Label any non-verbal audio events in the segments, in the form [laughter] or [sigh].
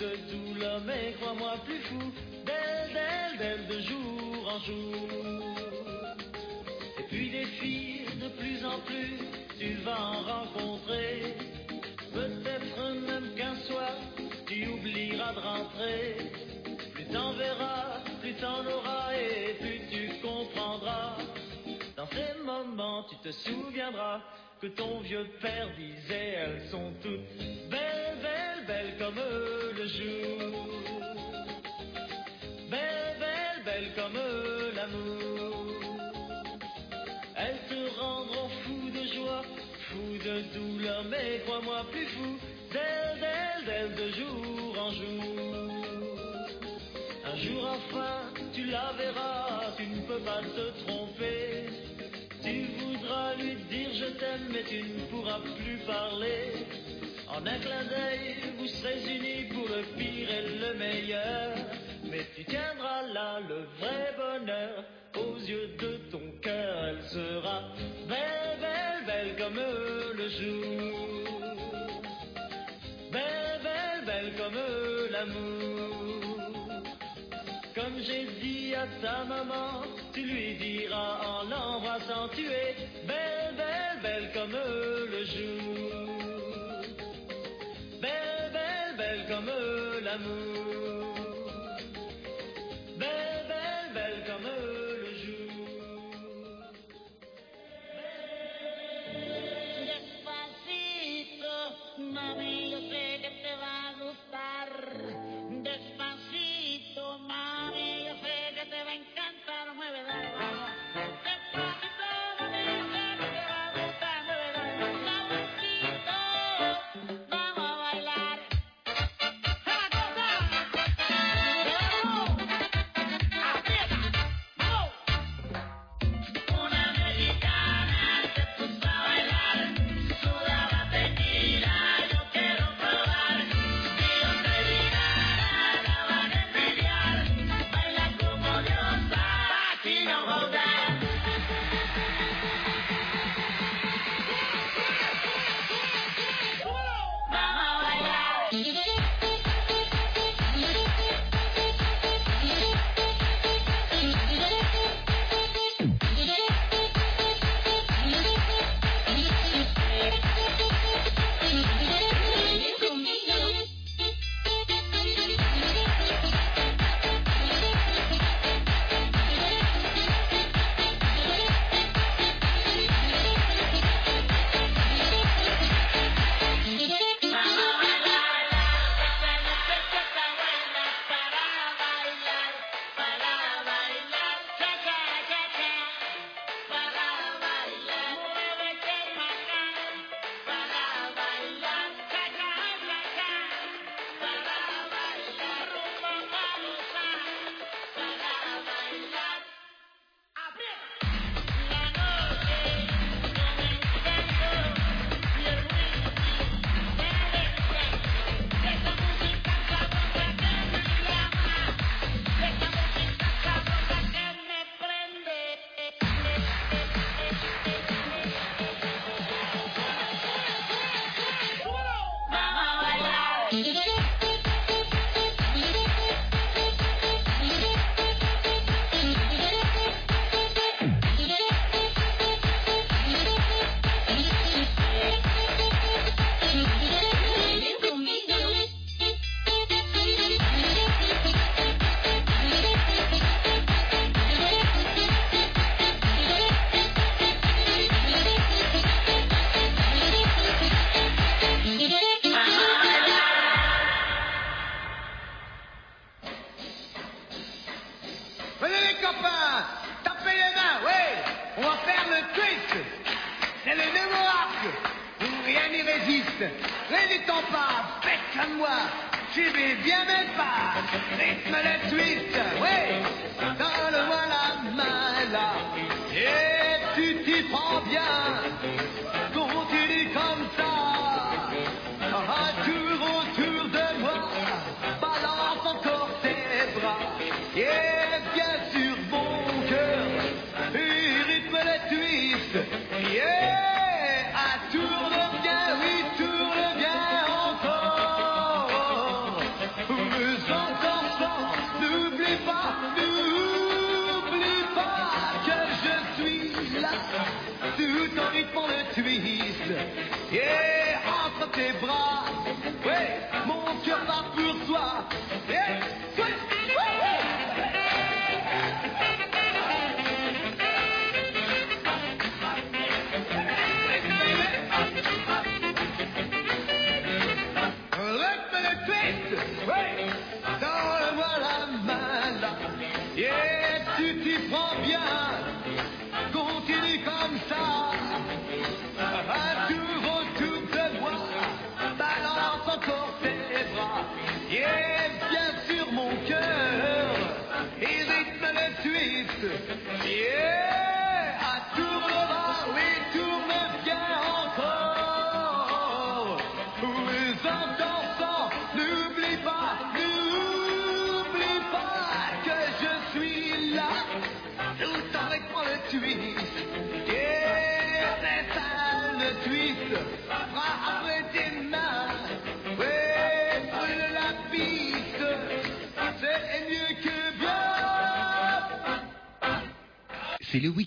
de tout l'homme et crois-moi plus fou d'elle, d'elle, d'elle de jour en jour. Et puis des filles de plus en plus, tu vas en rencontrer. Peut-être même qu'un soir, tu oublieras de rentrer. Plus t'en verras, plus t'en auras et plus tu comprendras. Dans ces moments, tu te souviendras que ton vieux père disait, elles sont toutes belles, belles, belles comme le jour. Belles, belles, belles comme l'amour. Elles te rendront fou de joie, fou de douleur, mais crois-moi plus fou d'elles, d'elles, d'elles de jour en jour. Un jour enfin, tu la verras, tu ne peux pas te tromper. Mais tu ne pourras plus parler. En un clin d'œil, vous serez unis pour le pire et le meilleur. Mais tu tiendras là le vrai bonheur aux yeux de ton cœur. Elle sera belle, belle, belle comme le jour. Belle, belle, belle comme l'amour. Comme j'ai dit à ta maman, tu lui diras en l'embrassant, tu es belle,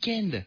week-end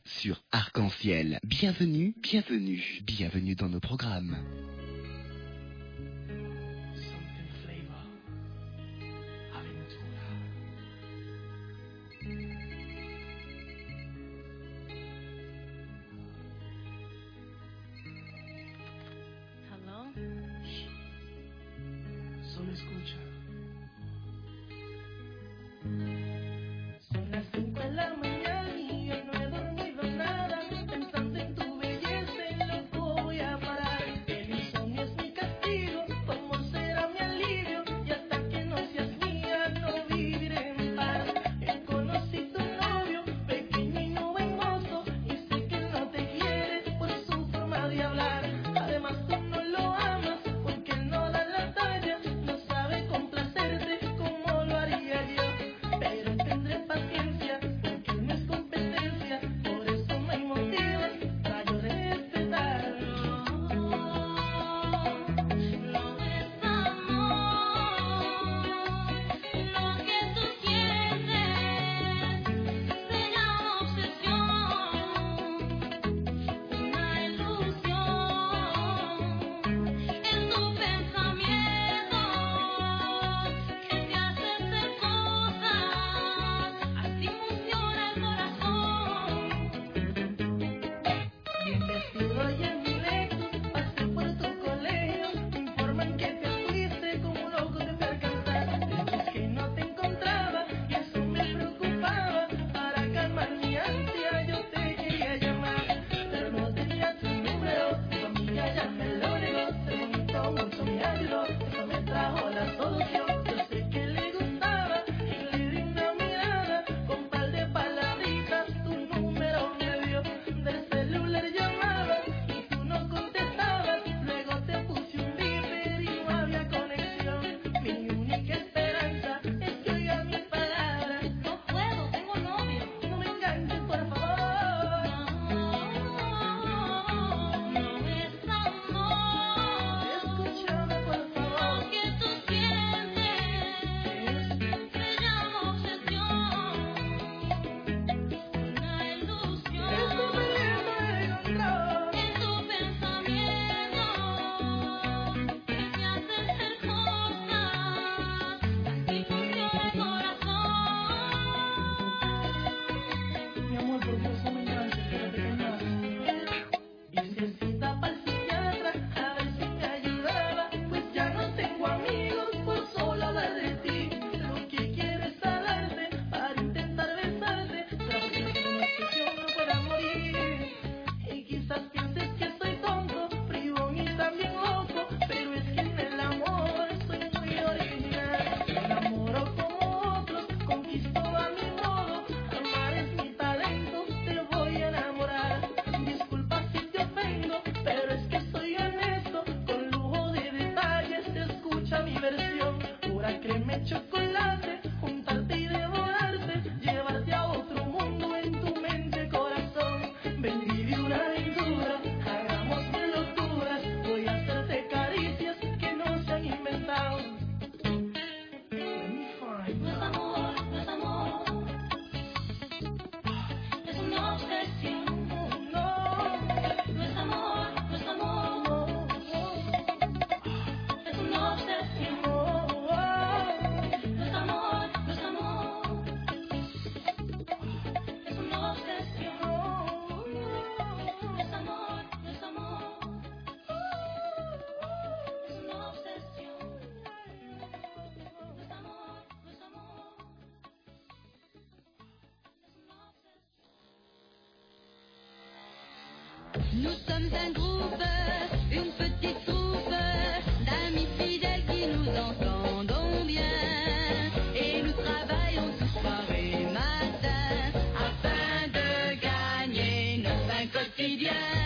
Nous sommes un groupe, une petite troupe d'amis fidèles qui nous entendons bien. Et nous travaillons tous soir et matin afin de gagner notre pain quotidien.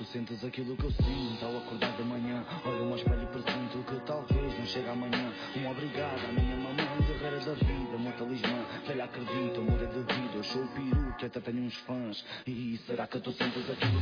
Tu sentes aquilo que eu sinto ao acordar de manhã? Olho ao espelho e presinto que talvez não chegue amanhã. Um obrigado à minha mamãe, guerreira da vida, meu talismã. Velha acredita, mudei de vida. Eu sou o peru até tenho uns fãs. E será que tu sentes aquilo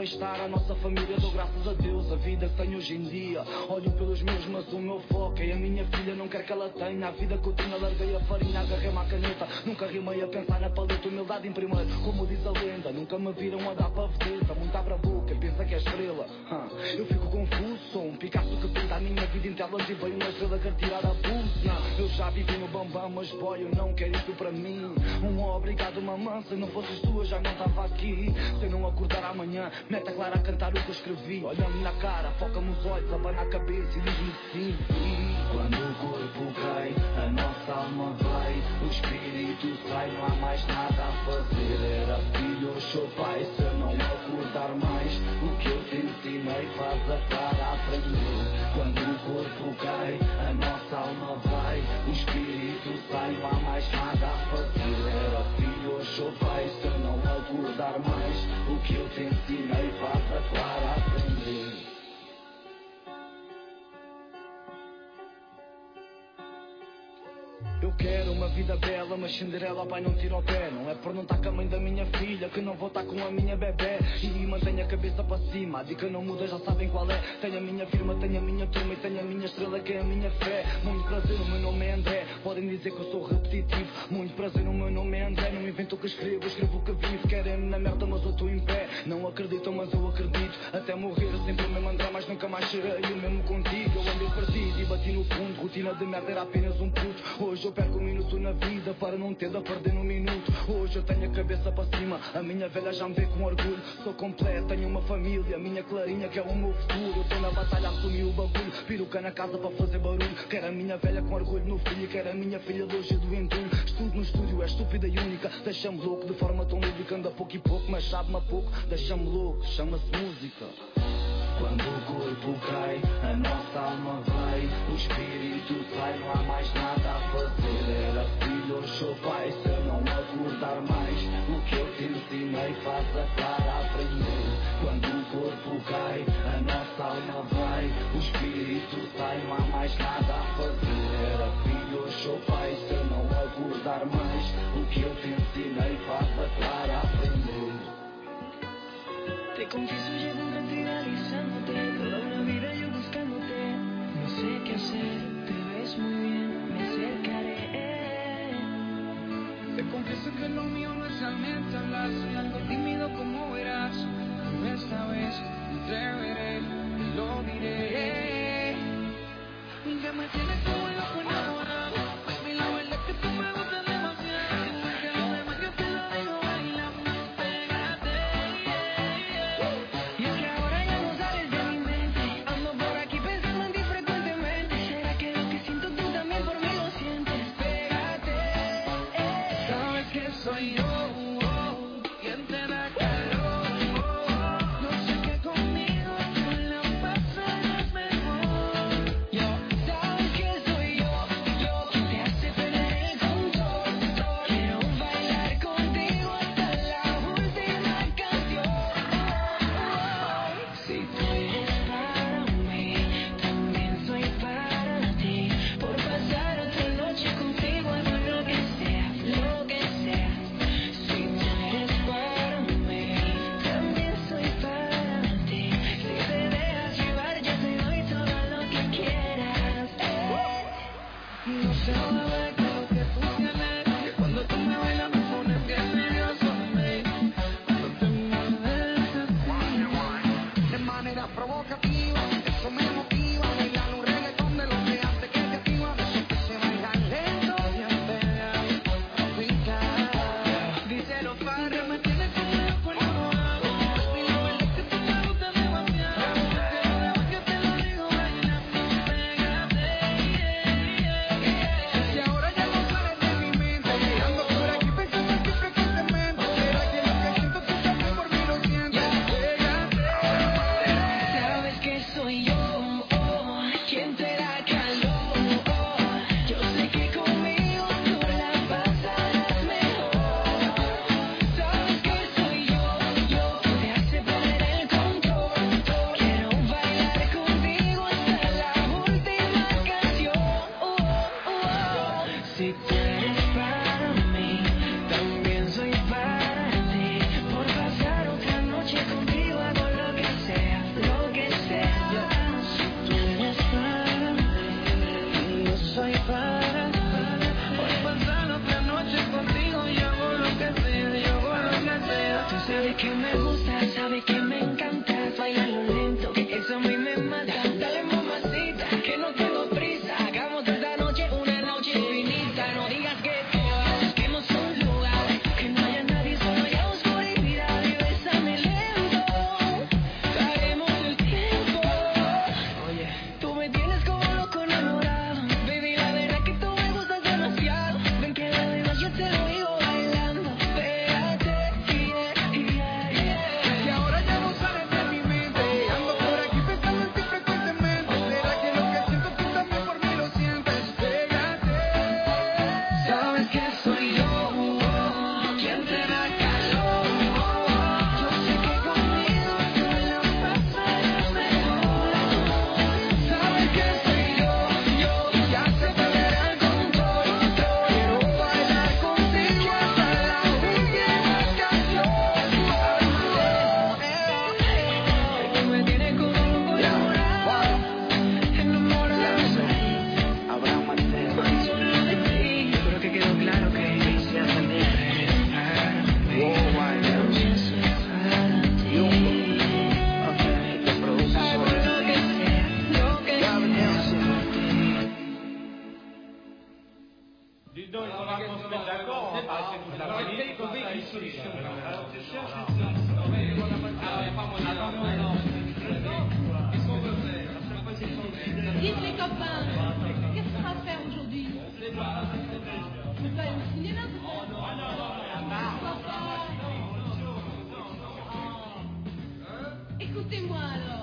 bem-estar à nossa família. Dou graças a Deus a vida que tenho hoje em dia. Olho pelos meus, mas o meu foco é a minha filha. Não quero que ela tenha a vida que eu tinha. Larguei a farinha, agarrei-me à caneta. Nunca rimei a pensar na paleta, humildade em primeiro. Como diz a lenda, nunca me viram a dar para vedeta. Muito abra a boca, pensa que é estrela. Eu fico confuso, sou um Picasso que pinta a minha vida em telas e veio uma estrela quer tirar a pulso. Eu já vivi no bambam, mas boy, eu não quero isso para mim. Um obrigado, mamãe, se não fosses tu, eu já não estava aqui. Se não acordar amanhã, mete a Clara a cantar o que eu escrevi. Olha-me na cara, foca-me os olhos, abana a cabeça e diz-me sim. E quando o corpo cai, a nossa alma vai, o espírito sai, não há mais nada a fazer. Era filho, sou pai, se não acordar mais, lot of money. Eu quero uma vida bela, mas Cinderela, pai, não tira o pé. Não é por não estar com a mãe da minha filha que não vou estar com a minha bebê. E mantenho a cabeça para cima, a dica não muda, já sabem qual é. Tenho a minha firma, tenho a minha turma e tenho a minha estrela que é a minha fé. Muito prazer, o meu nome é André. Podem dizer que eu sou repetitivo. Muito prazer, o meu nome é André. Não invento o que escrevo, escrevo o que vivo. Querem-me na merda, mas eu estou em pé. Não acreditam, mas eu acredito. Até morrer, sempre o mesmo André, mas nunca mais chorei. O mesmo contigo, eu andei partido e bati no fundo. Rotina de merda era apenas um puto. Hoje eu perco um minuto na vida para não ter de perder no minuto. Hoje eu tenho a cabeça para cima, a minha velha já me vê com orgulho. Sou completo, tenho uma família, minha clarinha que é o meu futuro. Eu estou na batalha, assumi o bagulho. Piruca na casa para fazer barulho. Quero a minha velha com orgulho no filho, quero a minha filha de hoje e do entulho. Estudo no estúdio, é estúpida e única. Deixa-me louco de forma tão lúdica, anda pouco e pouco, mas sabe-me a pouco. Deixa-me louco, chama-se música. Quando o corpo cai, a nossa alma vai, o espírito sai, não há mais nada a fazer. Era filho, hoje sou pai, se eu não acordar mais, o que eu te ensinei faz a Clara aprender. Quando o corpo cai, a nossa alma vai, o espírito sai, não há mais nada a fazer. Era filho, hoje sou pai, se eu não acordar mais, o que eu te ensinei faz a Clara aprender. Te confieso, sé qué hacer, te ves muy bien, me acercaré. Te confieso que lo mío no es realmente hablar, soy algo tímido como verás. Pero esta vez me atreveré, te lo diré. Que me tienes Tengo algo.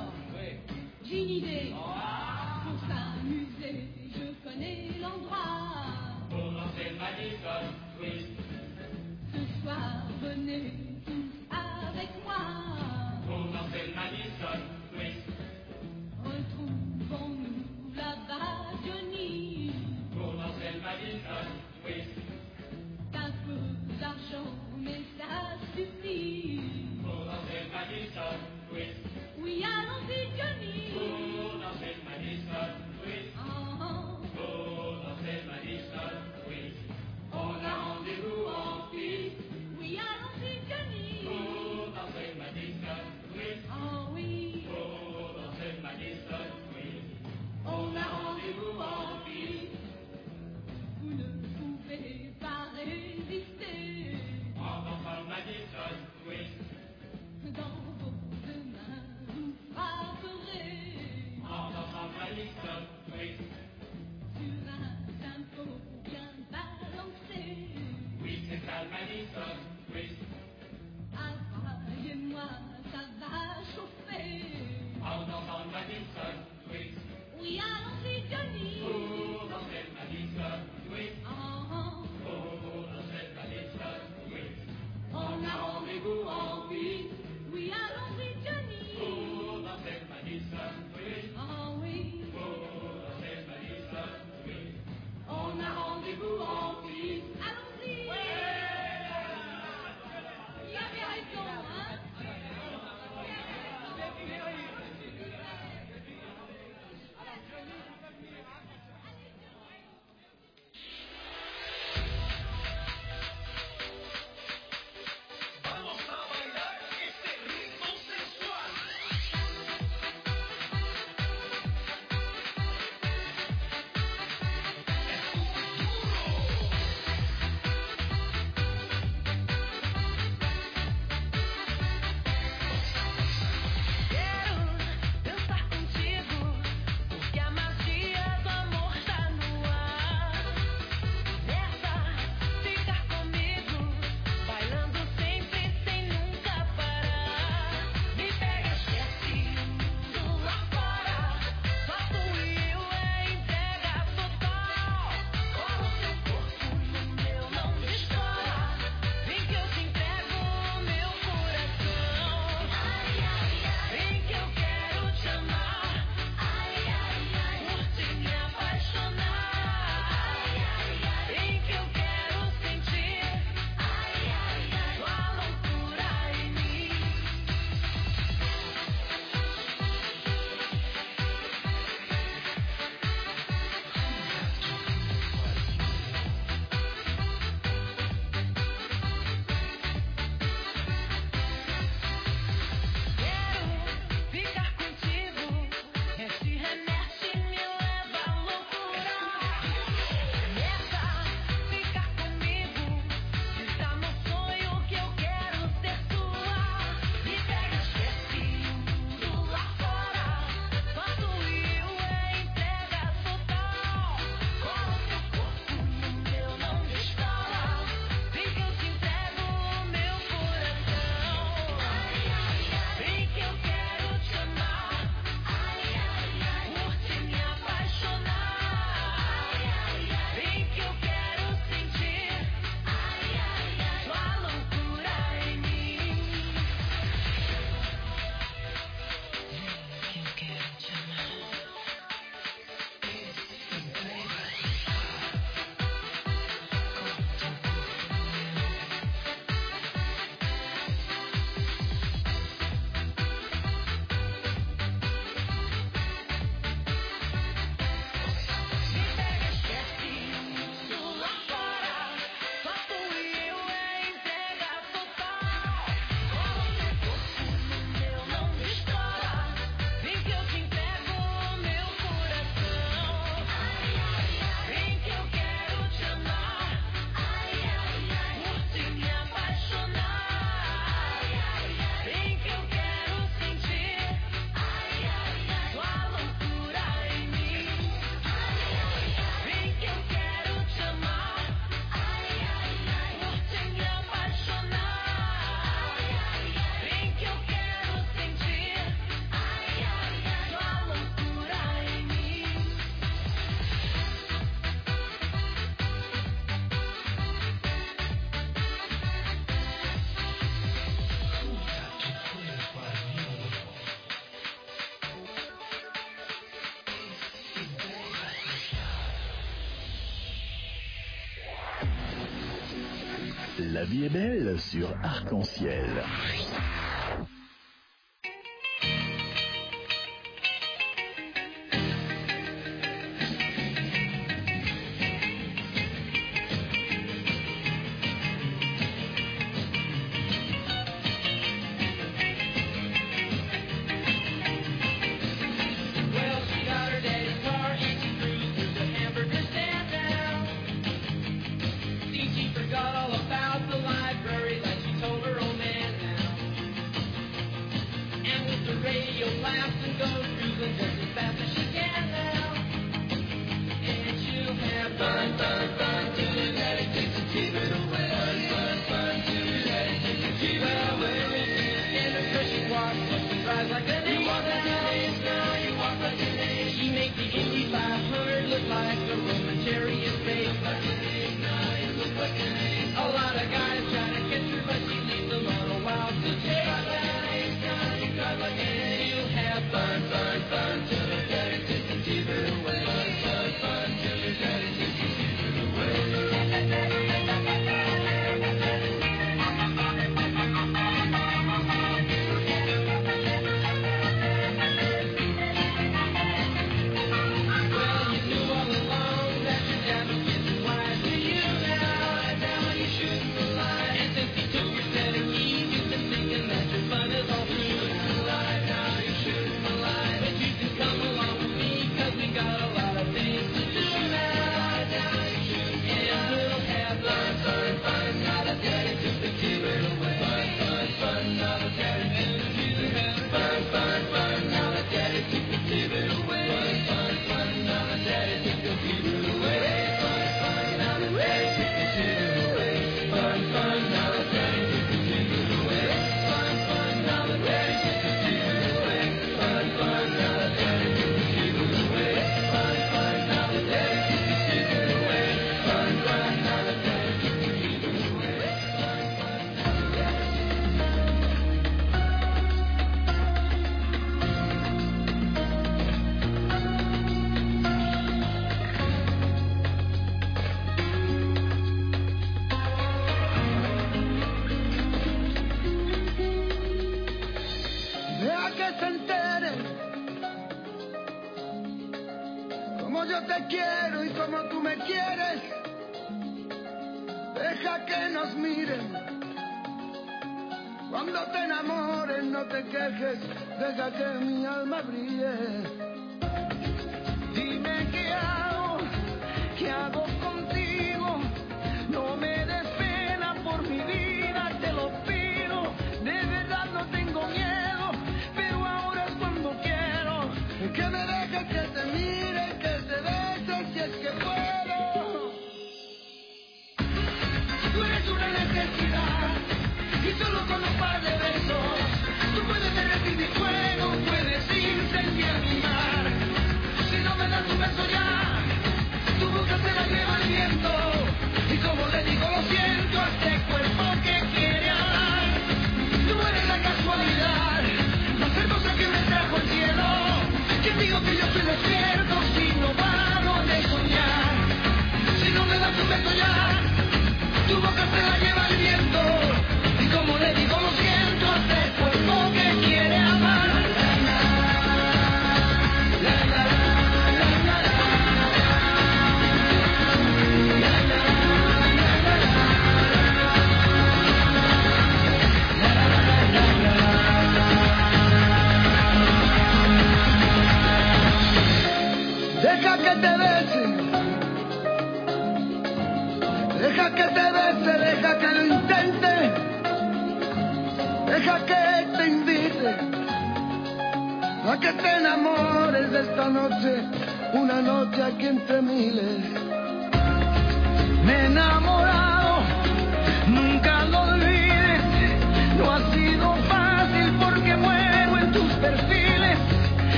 La vie est belle sur Arc-en-Ciel.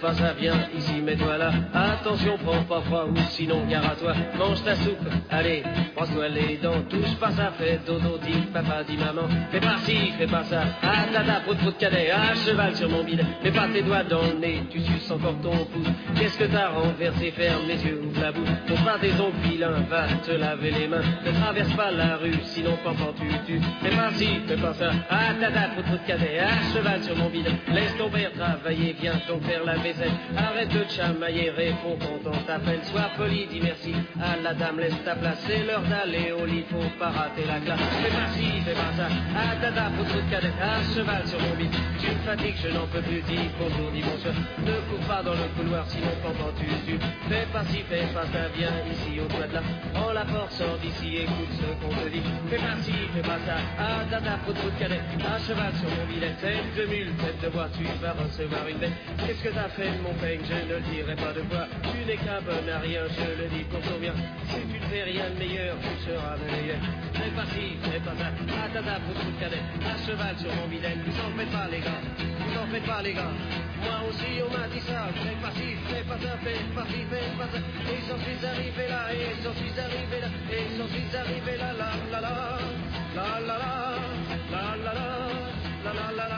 Pas ça, viens ici, mets-toi là. Attention, prends pas froid ou sinon gare à toi. Mange ta soupe, allez, brosse-toi les dents. Touche pas ça, fais dodo, dis papa, dis maman. Fais pas ci, fais pas ça. Ah tata, prout prout cadet, à cheval sur mon bide. Mets pas tes doigts dans le nez, tu suces encore ton pouce. Qu'est-ce que t'as renversé, ferme les yeux, ouvre la bouche. Pour pas tes ongles vilains, va te laver les mains. Ne traverse pas la rue, sinon papa tu tues. Fais pas ci, fais pas ça. Ah tata, prout prout cadet, à cheval sur mon bide. Laisse ton père travailler, viens donc faire la Arrête de chamailler, réponds quand on t'appelle. Sois poli, dis merci à la dame, laisse ta place. C'est l'heure d'aller au lit, faut pas rater la classe. Fais pas fais pas ça. Ah tata, prout prout cadet, à cheval sur mon bide. Tu me fatigues, je n'en peux plus, dis bonjour, dis bonsoir. Ne cours pas dans le couloir, sinon pendant tu tues. Fais pas ci, fais pas ça, viens ici au toit de là. Prends la porte, sors d'ici, écoute ce qu'on te dit. Fais pas fais pas ça. Ah tata, prout prout cadet, à cheval sur mon bilet. Tête de mule, tête de bois, tu vas recevoir une bête. Qu'est-ce que t'as fait, mon je ne le dirai pas de quoi. Tu n'es qu'un bon à rien, je le dis pour ton bien. Si tu ne fais rien de meilleur, tu seras le meilleur. Fais pas ci, fais pas ça. Ah tata, prout prout cadet, à cheval sur mon bilet. Vous en faites pas, les gars. Vous en faites pas, les gars. Moi aussi, on m'a dit ça. Fais pas ci, fais pas ça, fais pas fais pas ça. Et j'en suis arrivé là, et j'en suis arrivé là, et j'en suis arrivé là, la la la, la la la, la la la, la la la la, la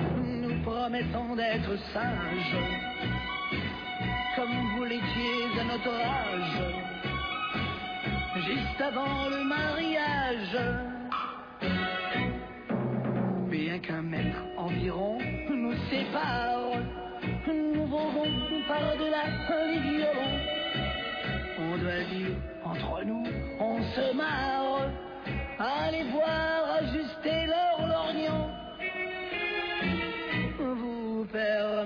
nous promettons d'être sages comme vous l'étiez à notre âge, juste avant le mariage. Bien qu'un mètre environ nous sépare, nous volons par-delà les violons. On doit dire entre nous, on se marre, allez voir ajuster leur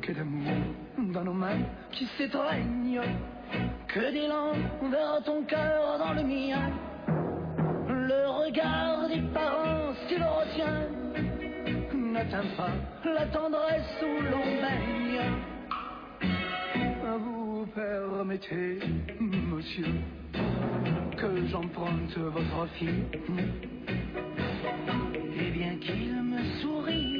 que d'amour dans nos mains qui s'étreignent, que d'élan vers ton cœur dans le mien. Le regard des parents, s'il retient, n'atteint pas la tendresse où l'on baigne. Vous permettez, monsieur, que j'emprunte votre fille. Et bien qu'il me sourie,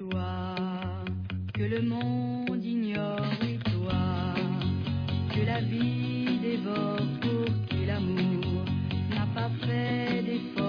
Que le monde ignore, et toi, que la vie dévore pour qui l'amour n'a pas fait d'effort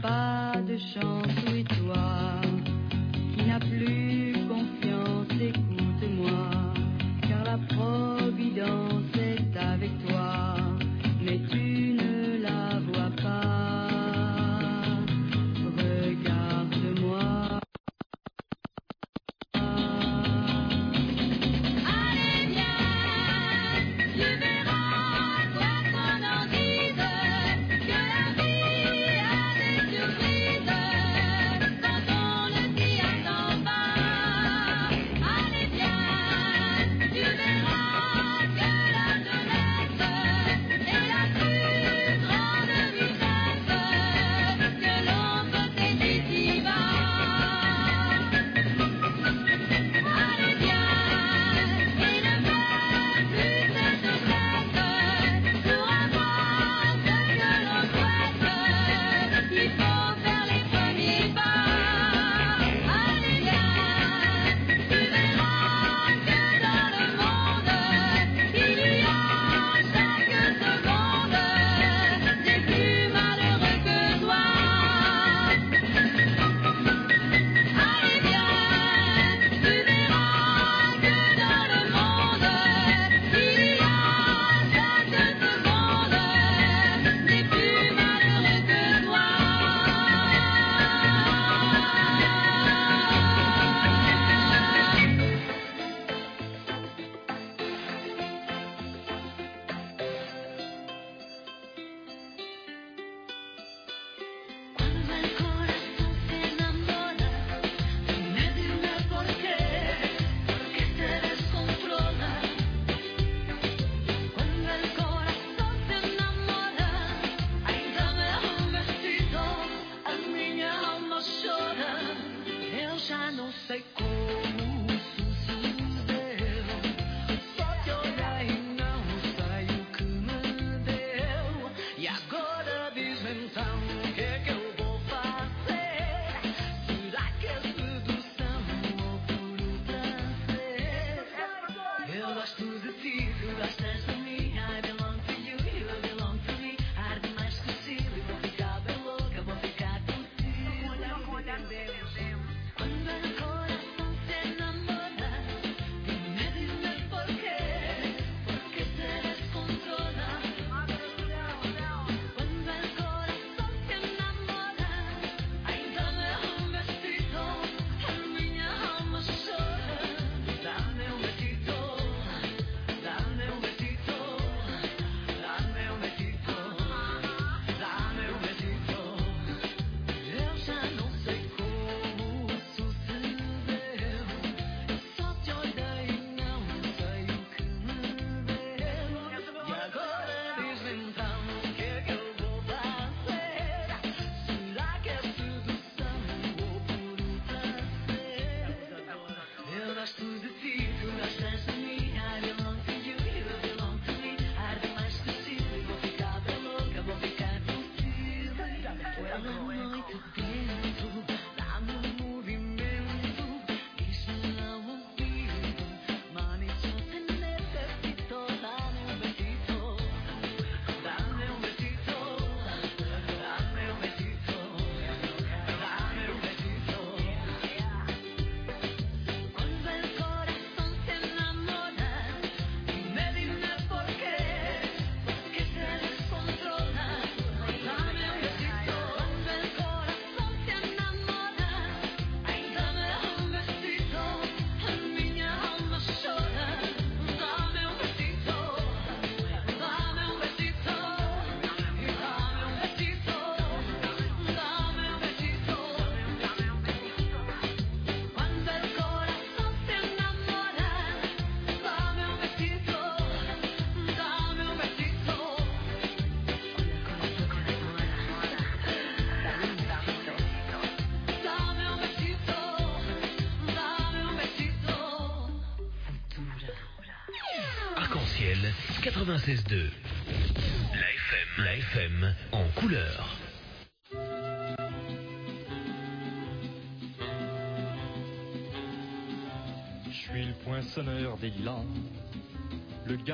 把对手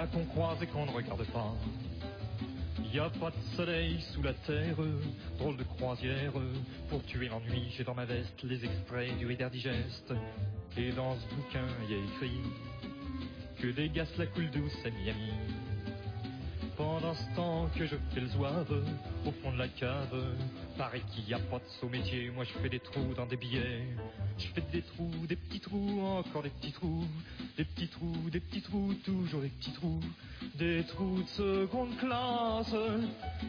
qu'on croise et qu'on ne regarde pas. Y a pas de soleil sous la terre, drôle de croisière. Pour tuer l'ennui, j'ai dans ma veste les extraits du Reader Digest. Et dans ce bouquin, y a écrit que gaz la coule douce à Miami. Pendant ce temps que je fais le zouave au fond de la cave, paraît qu'il y a pas de saut métier. Moi je fais des trous dans des billets. Je fais des trous, des petits trous, encore des petits trous, des petits trous, des petits trous, toujours des petits trous, des trous de seconde classe,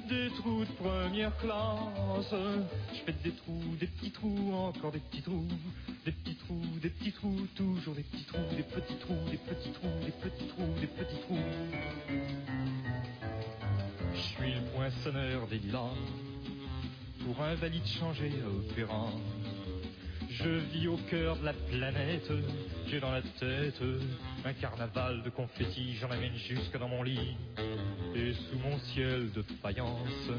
des trous de première classe. Je fais des trous, des petits trous, encore des petits trous, des petits trous, des petits trous, toujours des petits trous, des petits trous, des petits trous, des petits trous, des petits trous. Je suis le poinçonneur des lilas, pour un valide changé à opéra. Je vis au cœur de la planète, j'ai dans la tête un carnaval de confettis, j'en amène jusque dans mon lit. Et sous mon ciel de faïence,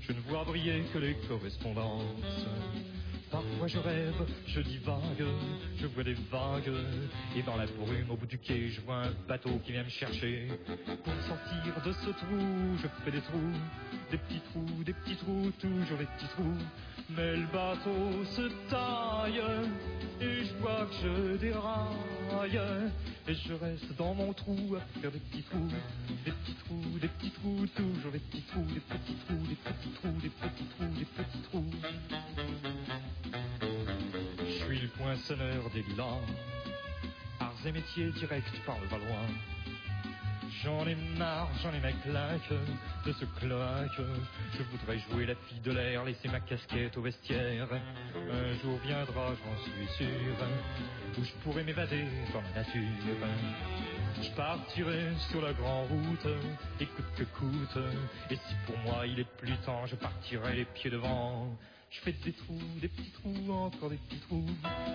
je ne vois briller que les correspondances. Parfois je rêve, je divague, je vois des vagues, et dans la brume au bout du quai, je vois un bateau qui vient me chercher. Pour sortir de ce trou, je fais des trous, des petits trous, des petits trous, toujours des petits trous. Mais le bateau se taille, et je vois que je déraille, et je reste dans mon trou à faire des petits trous, des petits trous, des petits trous, toujours des petits trous, des petits trous, des petits trous, des petits trous, des petits trous. Je suis le poinçonneur des lilas, arts et métiers directs par le Valois. J'en ai marre, j'en ai ma claque de ce cloaque. Je voudrais jouer la fille de l'air, laisser ma casquette au vestiaire. Un jour viendra, j'en suis sûr, où je pourrai m'évader dans la nature. Je partirai sur la grande route, et coûte que coûte. Et si pour moi il est plus temps, je partirai les pieds devant. Je fais des trous, des petits trous, encore des petits trous,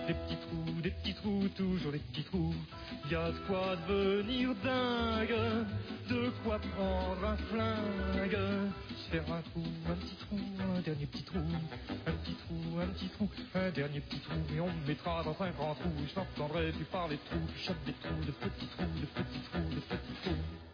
des petits trous, des petits trous, toujours des petits trous. Y a de quoi devenir dingue, de quoi prendre un flingue. Se faire un trou, un petit trou, un dernier petit trou, un petit trou, un petit trou, un dernier petit trou, et on me mettra dans un grand trou. Je n'entendrai plus parler de trous, je des trous, de petits trous, de petits trous.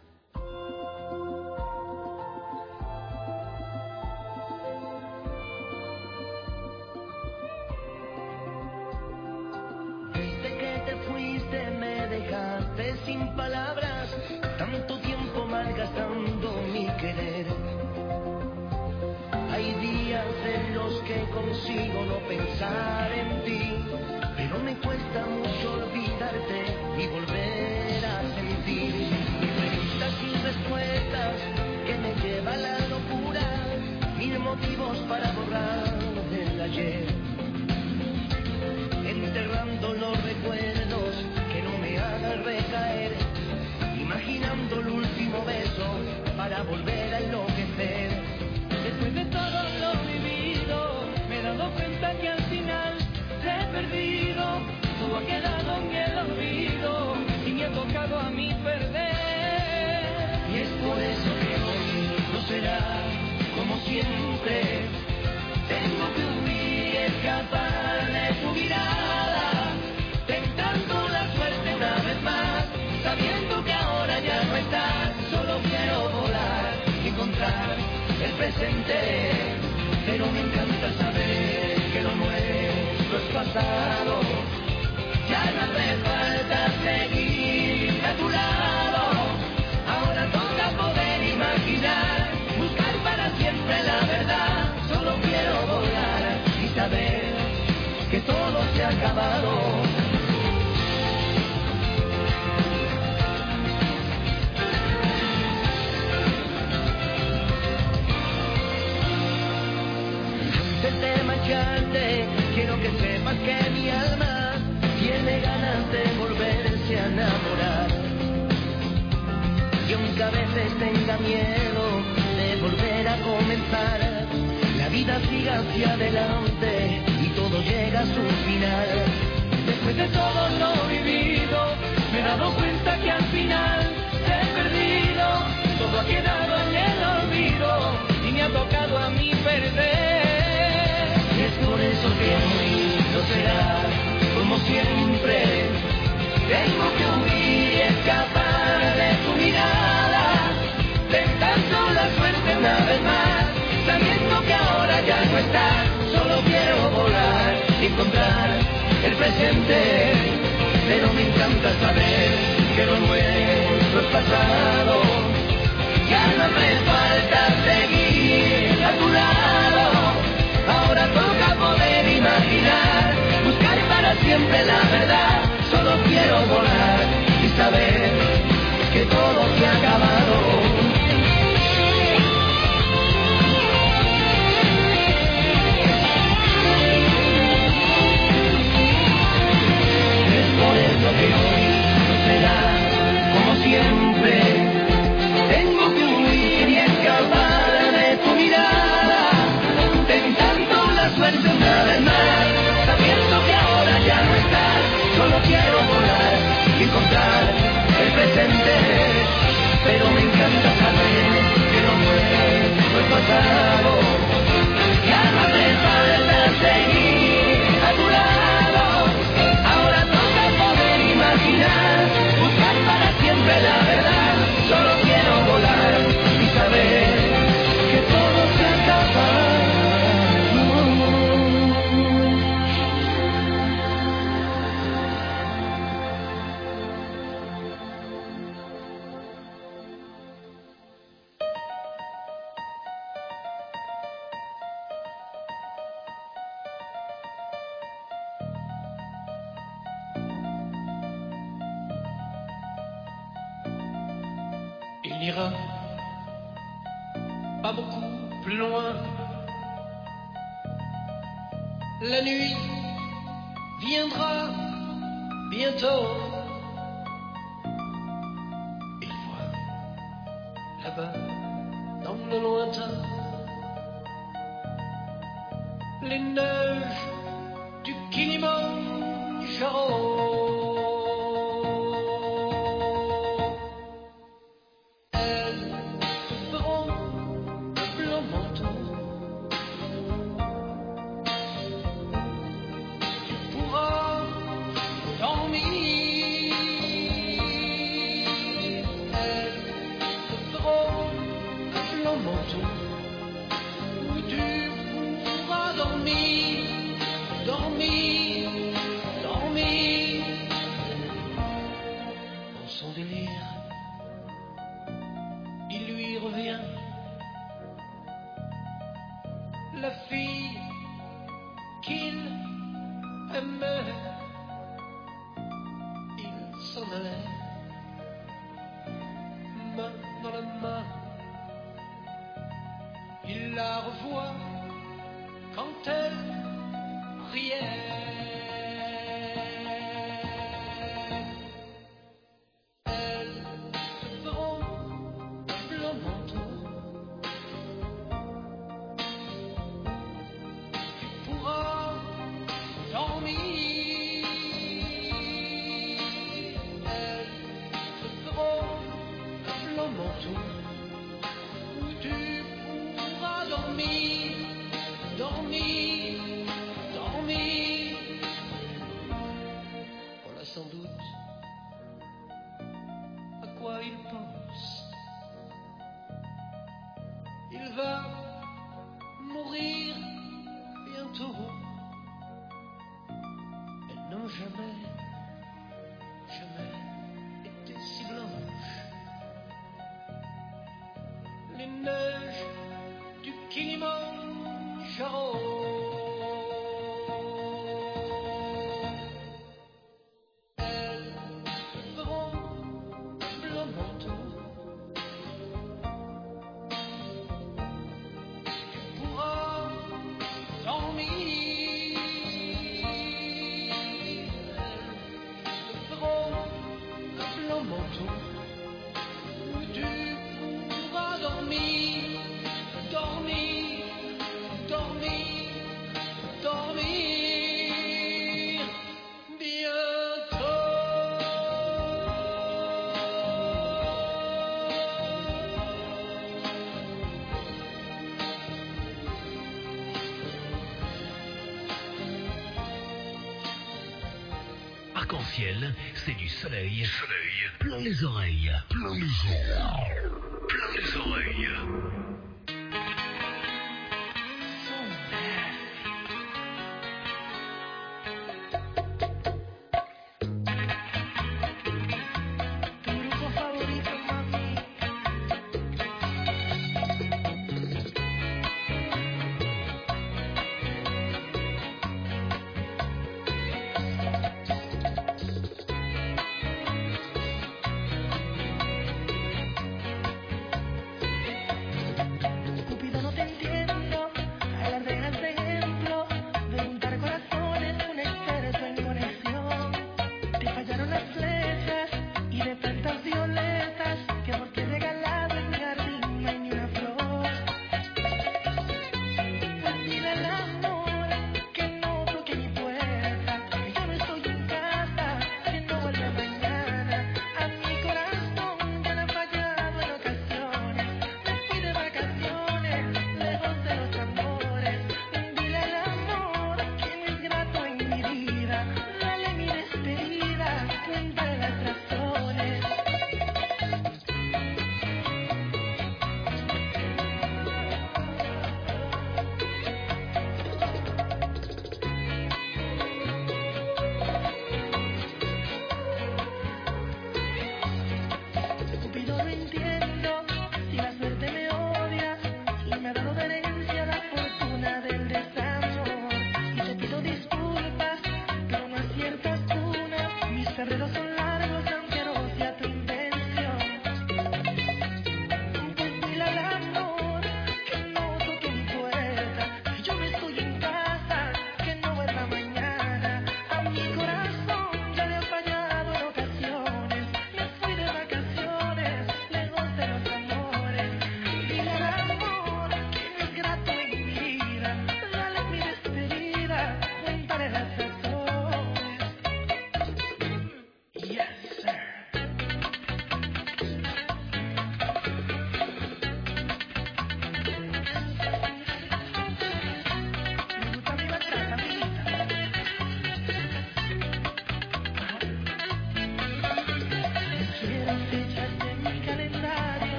c'est du soleil. Soleil. Plein les oreilles. Plein les oreilles. Plein les oreilles.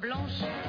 Blanche,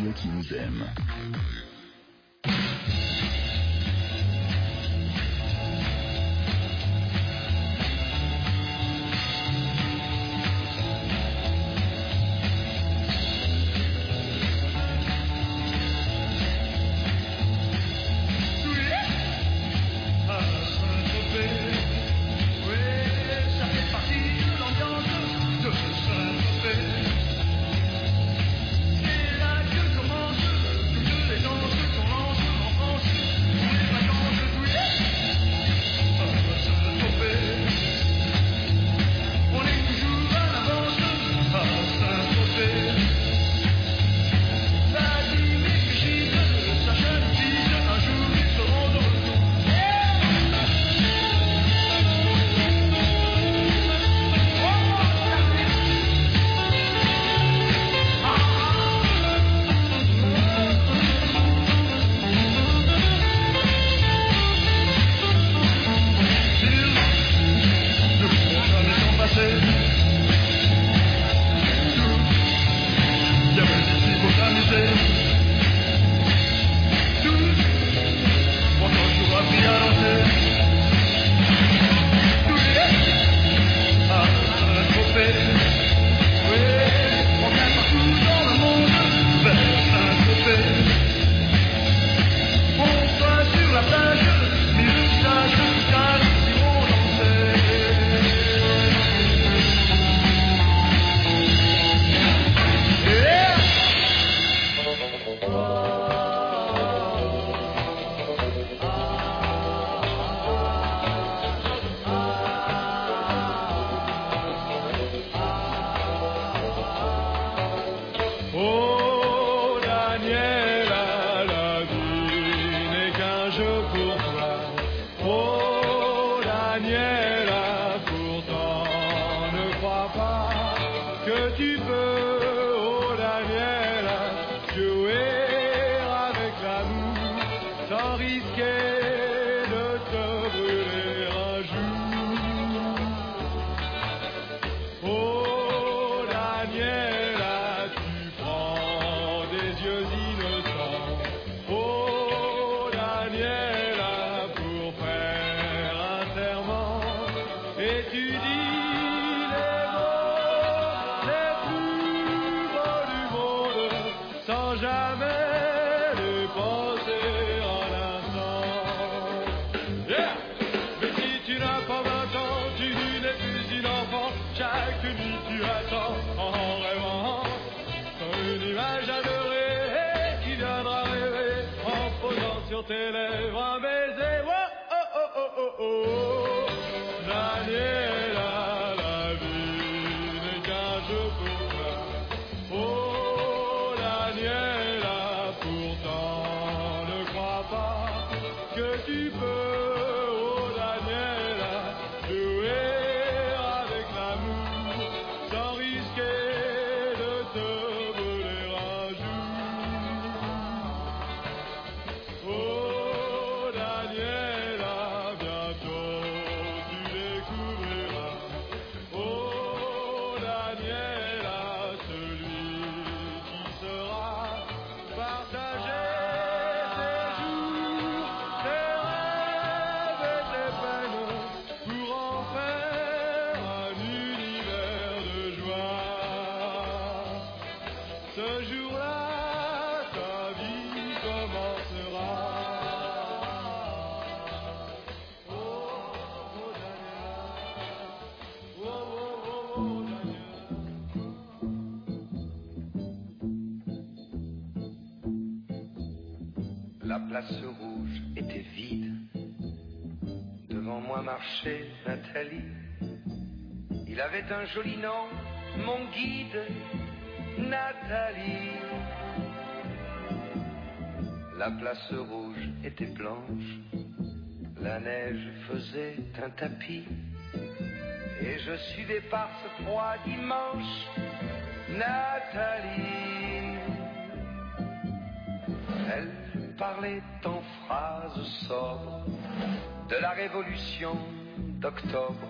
radio nous aime. Avait un joli nom, mon guide, Nathalie. La place rouge était blanche, la neige faisait un tapis. Et je suivais par ce froid dimanche Nathalie. Elle parlait en phrases sobres de la révolution d'octobre.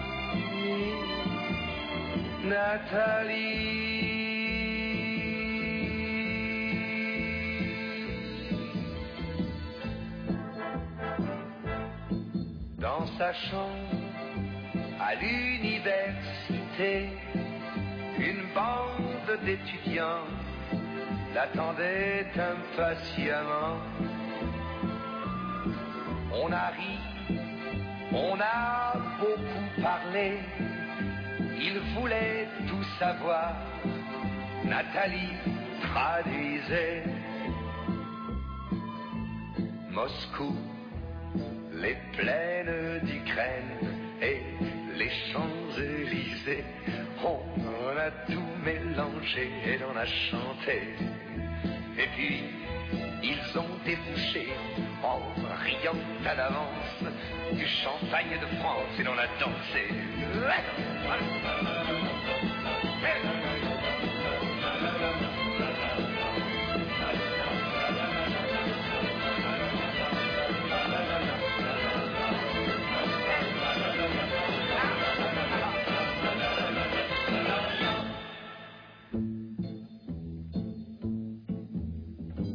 Nathalie. Dans sa chambre, à l'université, une bande d'étudiants l'attendait impatiemment. On a ri, on a beaucoup parlé, il voulait tout savoir. Nathalie traduisait Moscou, les plaines d'Ukraine et les Champs-Élysées. On a tout mélangé et l'on a chanté. Et puis, ils ont débouché en riant à l'avance du champagne de France et l'on a dansé.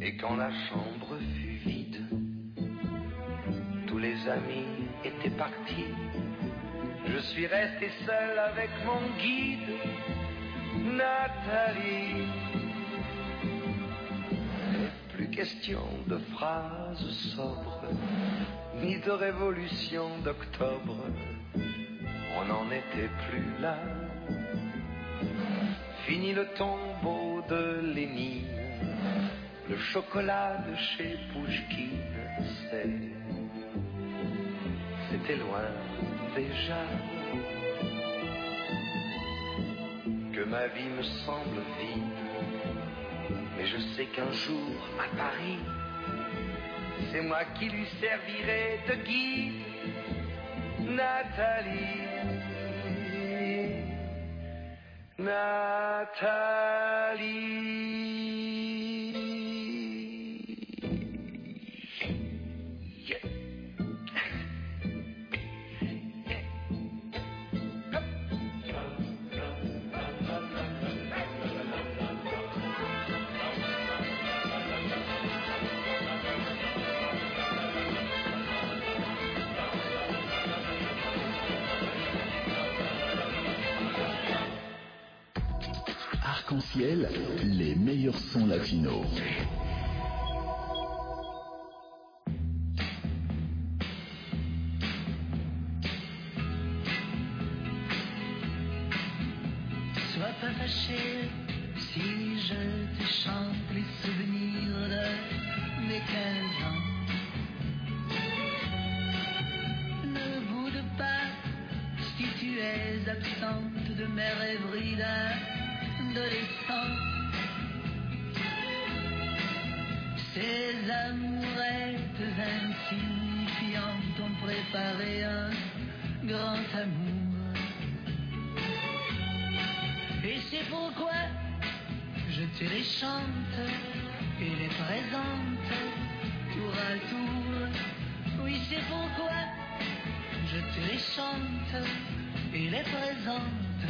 Et quand la chambre fut vide, tous les amis étaient partis. Je suis resté seul avec mon guide, Nathalie. Plus question de phrases sobres, ni de révolution d'octobre. On n'en était plus là. Fini le tombeau de Lénine. Le chocolat de chez Pouchkine, c'est. C'était loin déjà. Que ma vie me semble vide. Mais je sais qu'un jour, à Paris, c'est moi qui lui servirai de guide. Nathalie. Nathalie. Les meilleurs sons latinos. Sois pas fâché si je te chante les souvenirs de mes 15 ans. Ne boude pas si tu es absente de mes rêveries Ces amourettes insignifiantes ont préparé un grand amour. Et c'est pourquoi je te les chante et les présente tour à tour. Oui, c'est pourquoi je te les chante et les présente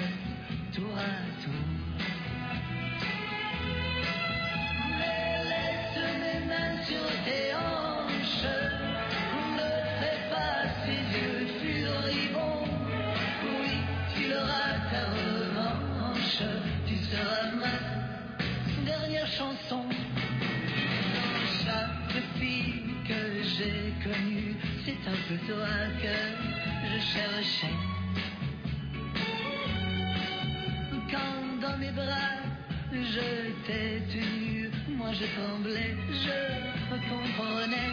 tour à tour. Sur tes hanches, ne ferai pas ses yeux furieux. Oui, tu l'auras ta revanche. Tu seras ma dernière chanson. Dans chaque fille que j'ai connue, c'est un peu toi que je cherchais. Quand dans mes bras je t'ai eue moi je tremblais, je comprenais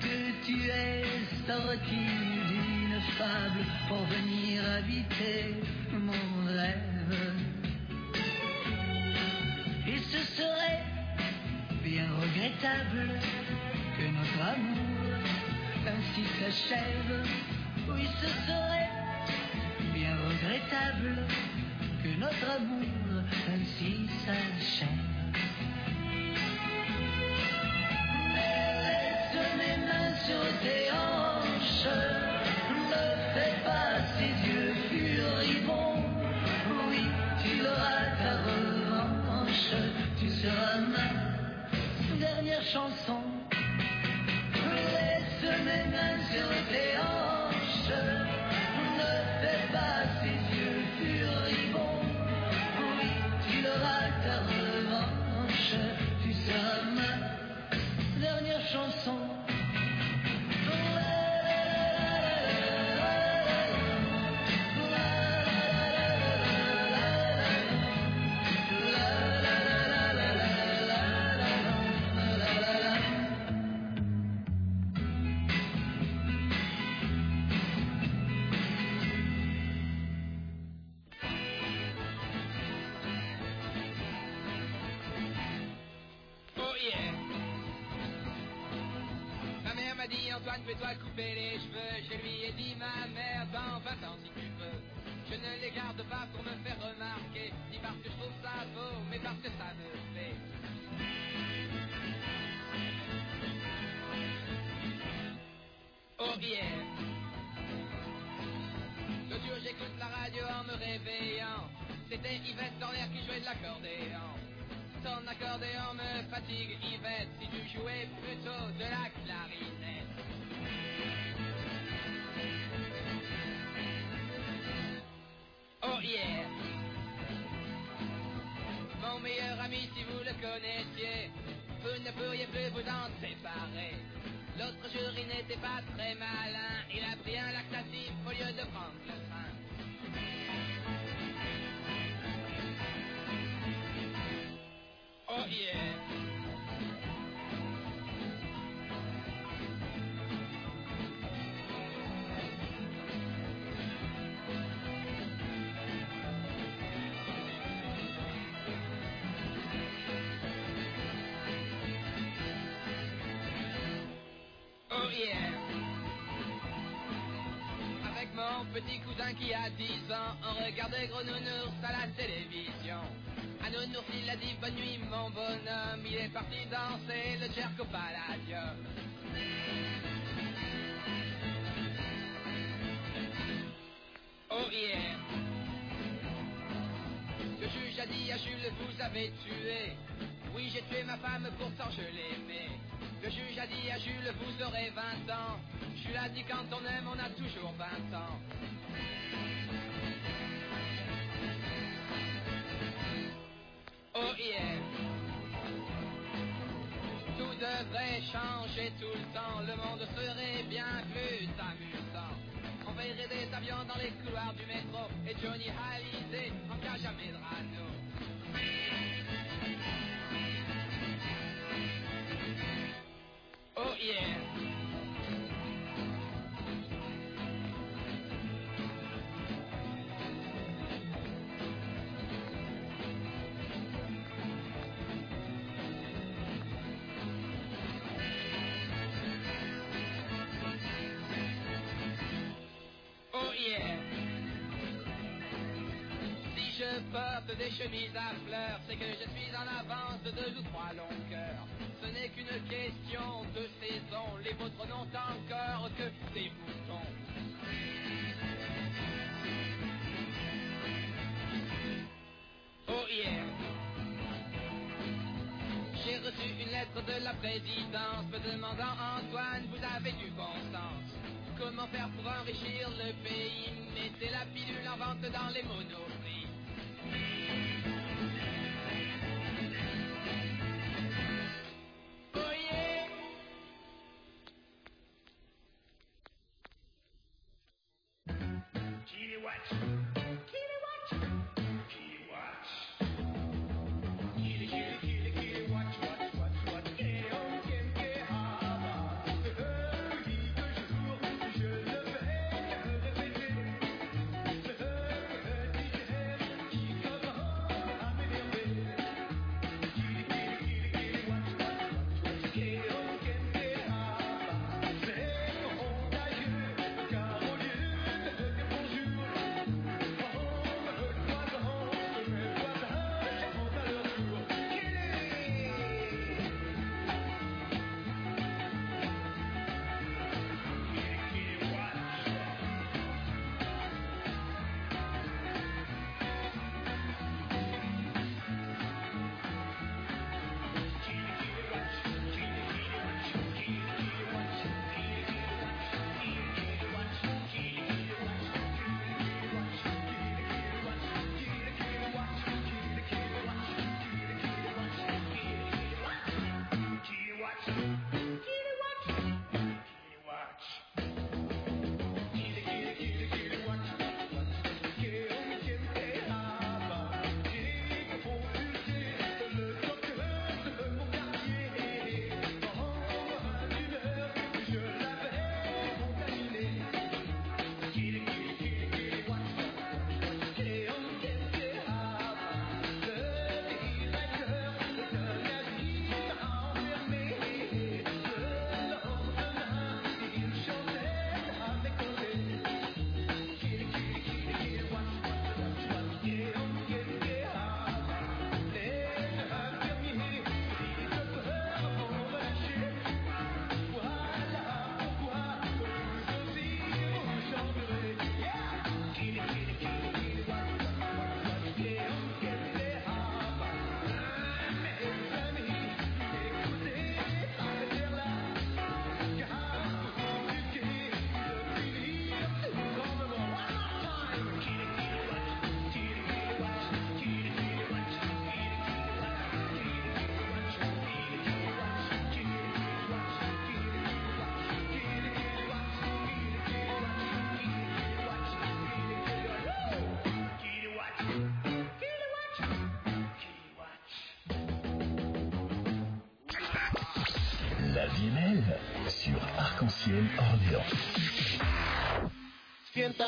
que tu es sorti d'une fable pour venir habiter mon rêve. Et ce serait bien regrettable que notre amour ainsi s'achève. Oui, ce serait bien regrettable que notre amour ainsi. Mais laisse mes mains sur tes hanches, ne fais pas ces yeux furibonds. Oui, tu auras ta revanche, tu seras ma dernière chanson. Laisse mes mains sur tes hanches, L'autre jour j'écoute la radio en me réveillant C'était Yvette Dorner qui jouait de l'accordéon ton accordéon me fatigue, Yvette, si tu jouais plutôt de la clarinette. Oh yeah! Mon meilleur ami, si vous le connaissiez, vous ne pourriez plus vous en séparer. L'autre jour, il n'était pas très malin, il a pris un laxatif au lieu de prendre le train. Oh yeah. Petit cousin qui a 10 ans, on regardait Gros Nounours à la télévision. À Nounours, il a dit bonne nuit mon bonhomme, il est parti danser le Jerko Palladium. Oh. Le juge a dit à Jules, vous avez tué. Oui, j'ai tué ma femme, pourtant je l'aimais. Le juge a dit à Jules, vous aurez 20 ans. Jules a dit, quand on aime, on a toujours 20 ans. Oh yeah. Tout devrait changer tout le temps. Le monde serait bien plus amusant. On verrait des avions dans les couloirs du métro et Johnny Hallyday en cage à Medrano. Oh yeah. Si je porte des chemises à fleurs, c'est que je suis en avance de deux ou trois longueurs. N'est qu'une question de saison, les vôtres n'ont encore que des boutons. Oh. J'ai reçu une lettre de la présidence me demandant Antoine, vous avez du bon sens. Comment faire pour enrichir le pays? Mettez la pilule en vente dans les monoprix.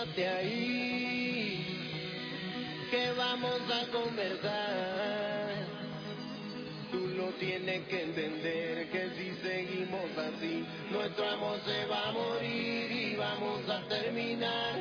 quédate ahí, que vamos a conversar. Tú lo tienes que entender que si seguimos así, nuestro amor se va a morir y vamos a terminar.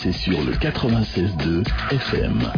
C'est sur le 96.2 FM.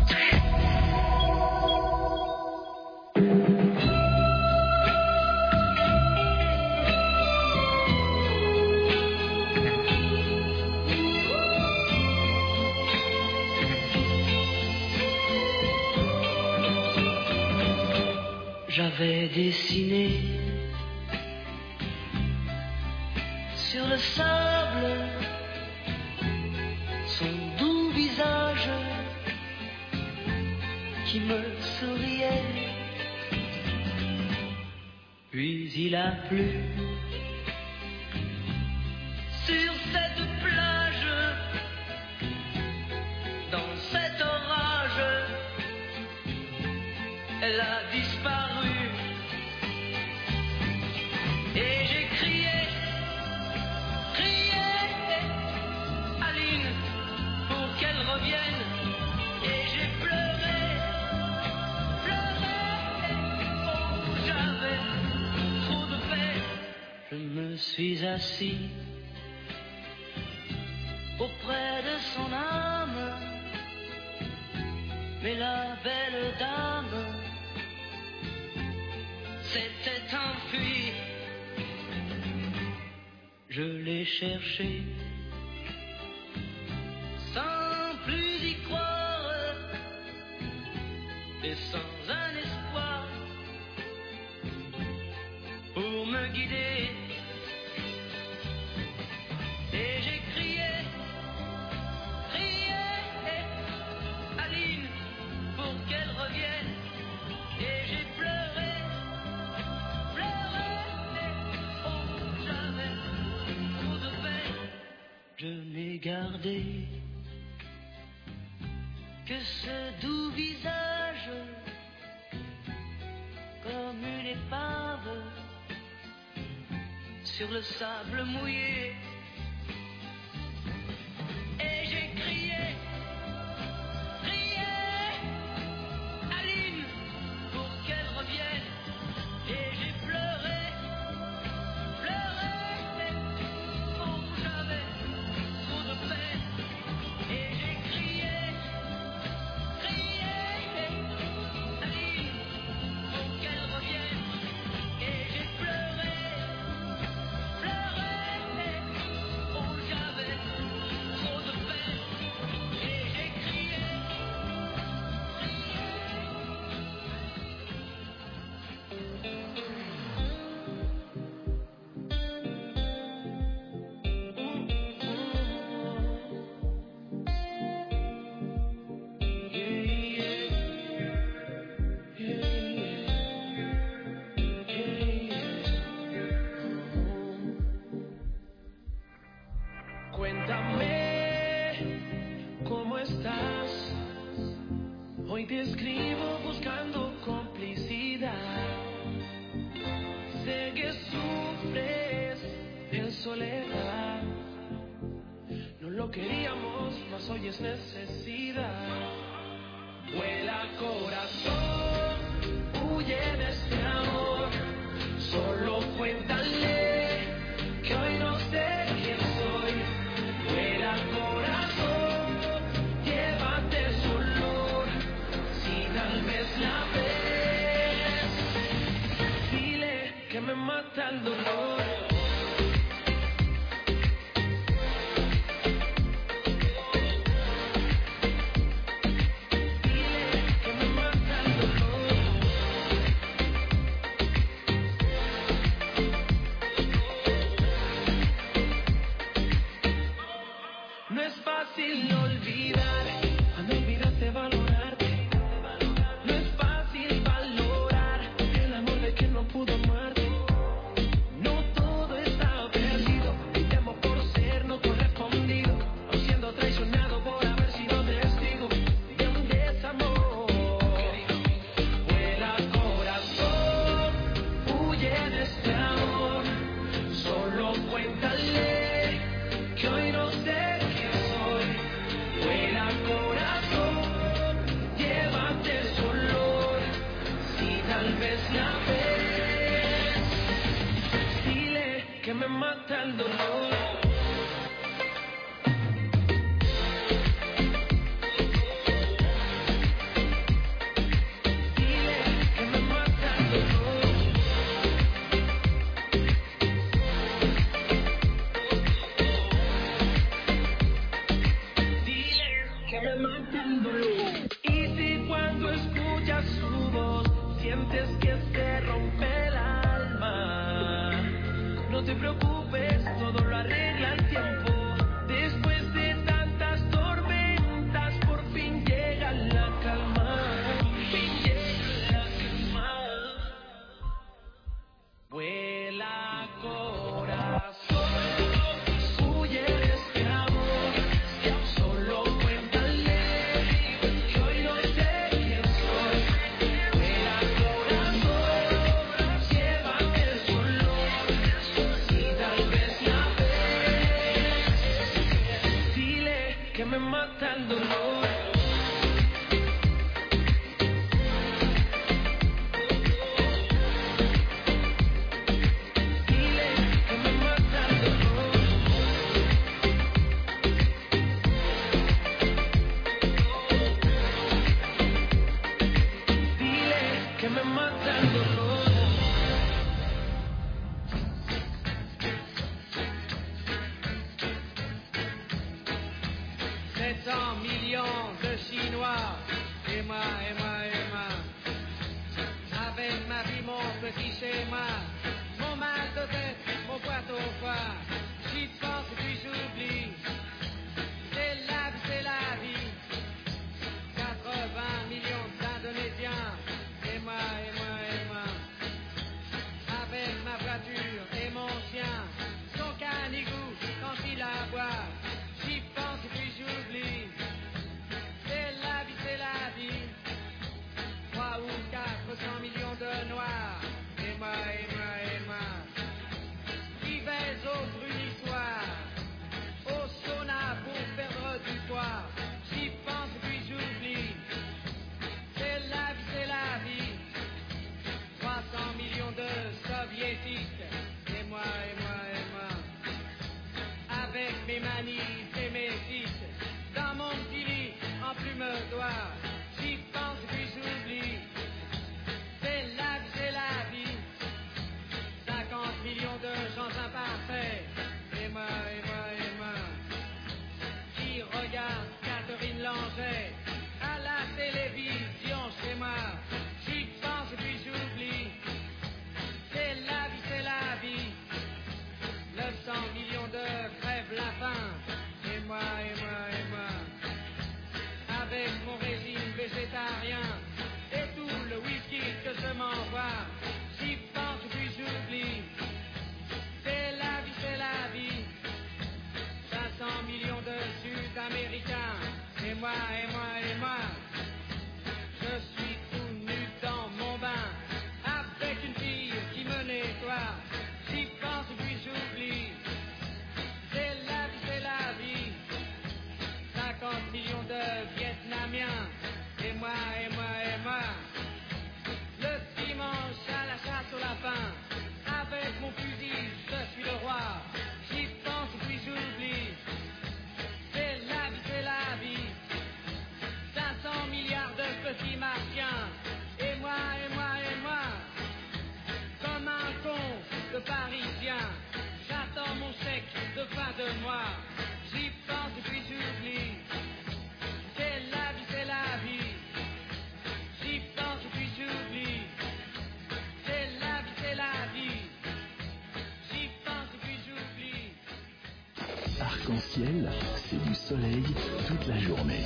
C'est du soleil toute la journée.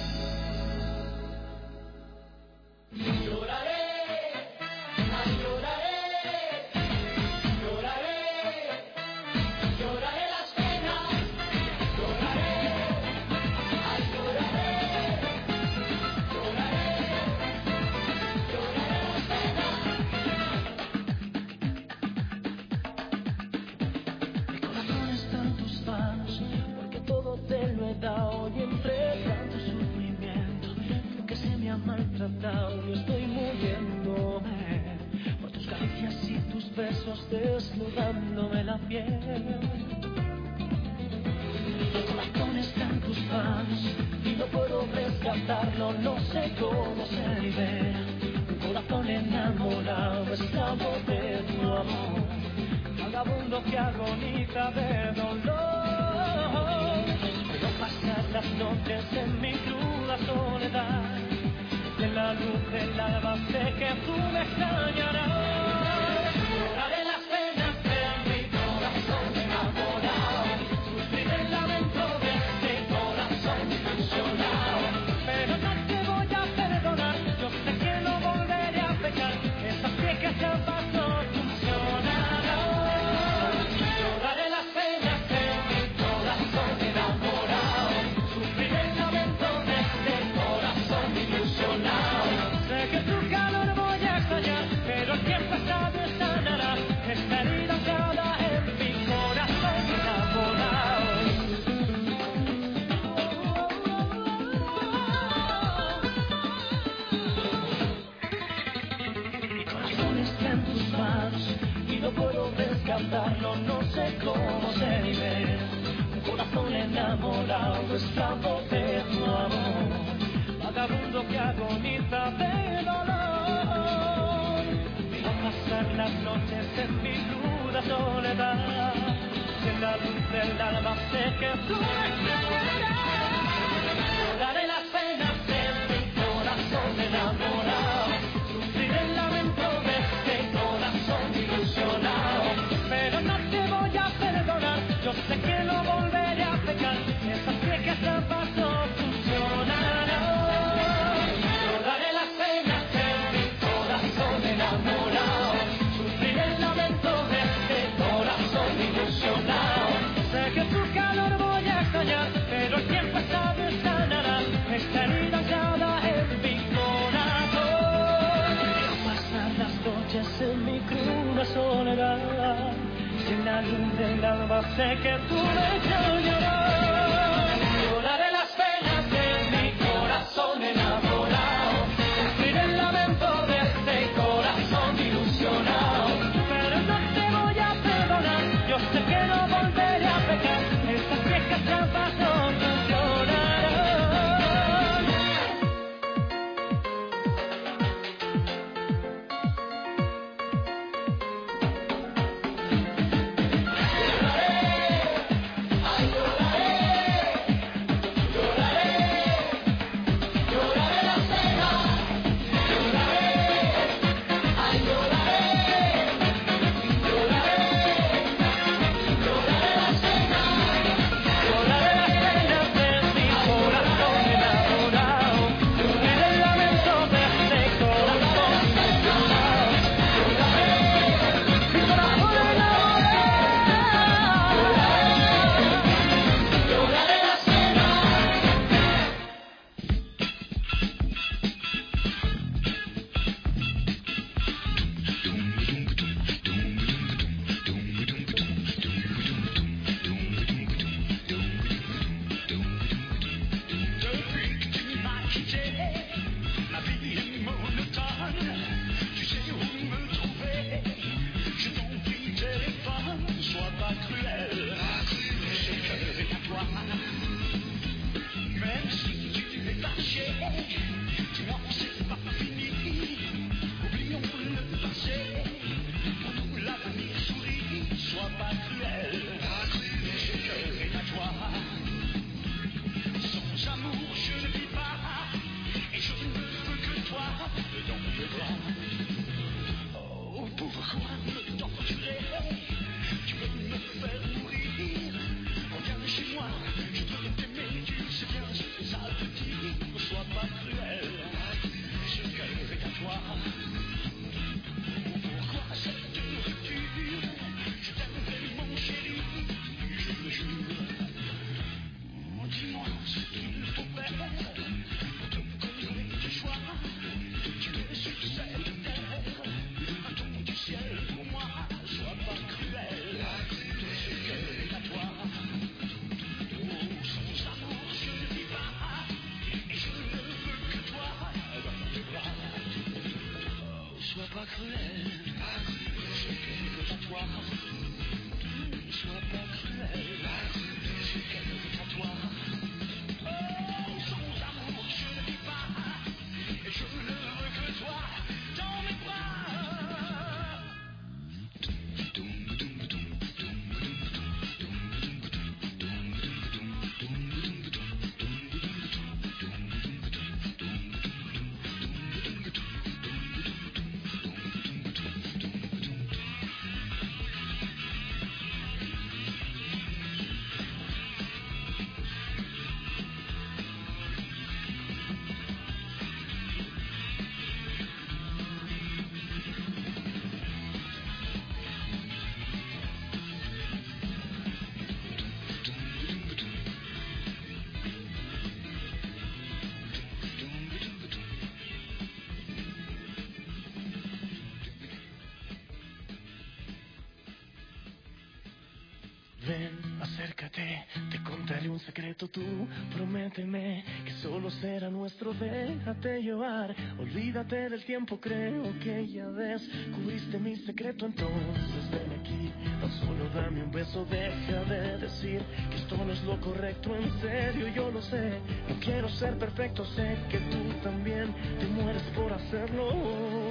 Te contaré un secreto tú, prométeme que solo será nuestro, déjate llevar, olvídate del tiempo, creo que ya descubriste mi secreto, entonces ven aquí, tan solo dame un beso, deja de decir que esto no es lo correcto, en serio yo lo sé, no quiero ser perfecto, sé que tú también te mueres por hacerlo.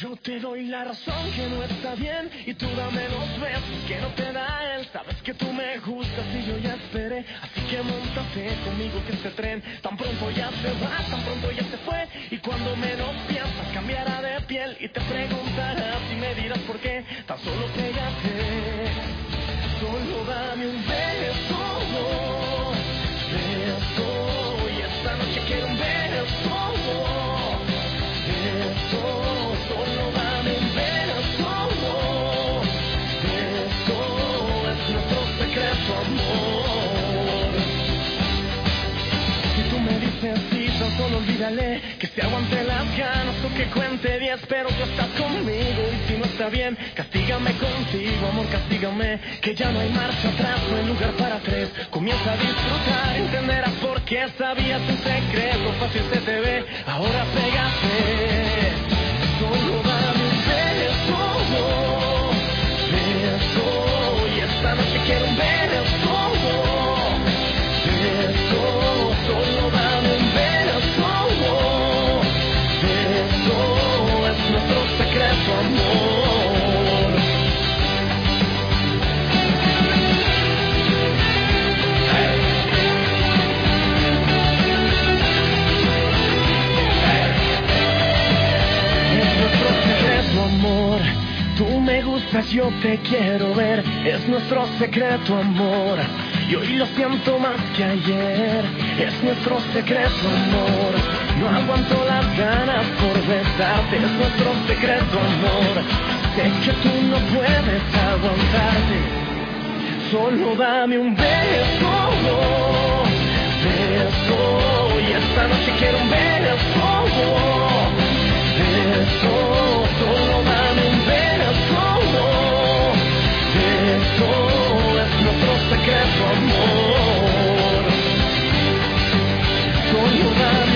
Yo te doy la razón que no está bien y tú dame los besos que no te da él. Sabes que tú me gustas y yo ya esperé, así que montate conmigo que este tren tan pronto ya se va, tan pronto ya se fue y cuando menos piensas cambiará de piel y te preguntarás y me dirás por qué. Tan solo pégate, solo dame un beso que se aguante las ganas o que cuente diez, pero tú estás conmigo y si no está bien, castígame contigo, amor, castígame, que ya no hay marcha atrás, no hay lugar para tres. Comienza a disfrutar, entenderás por qué sabías un secreto, fácil se te ve, ahora pégate. Yo te quiero ver. Es nuestro secreto, amor. Y hoy lo siento más que ayer. Es nuestro secreto, amor. No aguanto las ganas por besarte. Es nuestro secreto, amor. Sé que tú no puedes aguantarte. Solo dame un beso. Beso. Y esta noche quiero un. Beso, todo es nuestro secreto amor. Soy una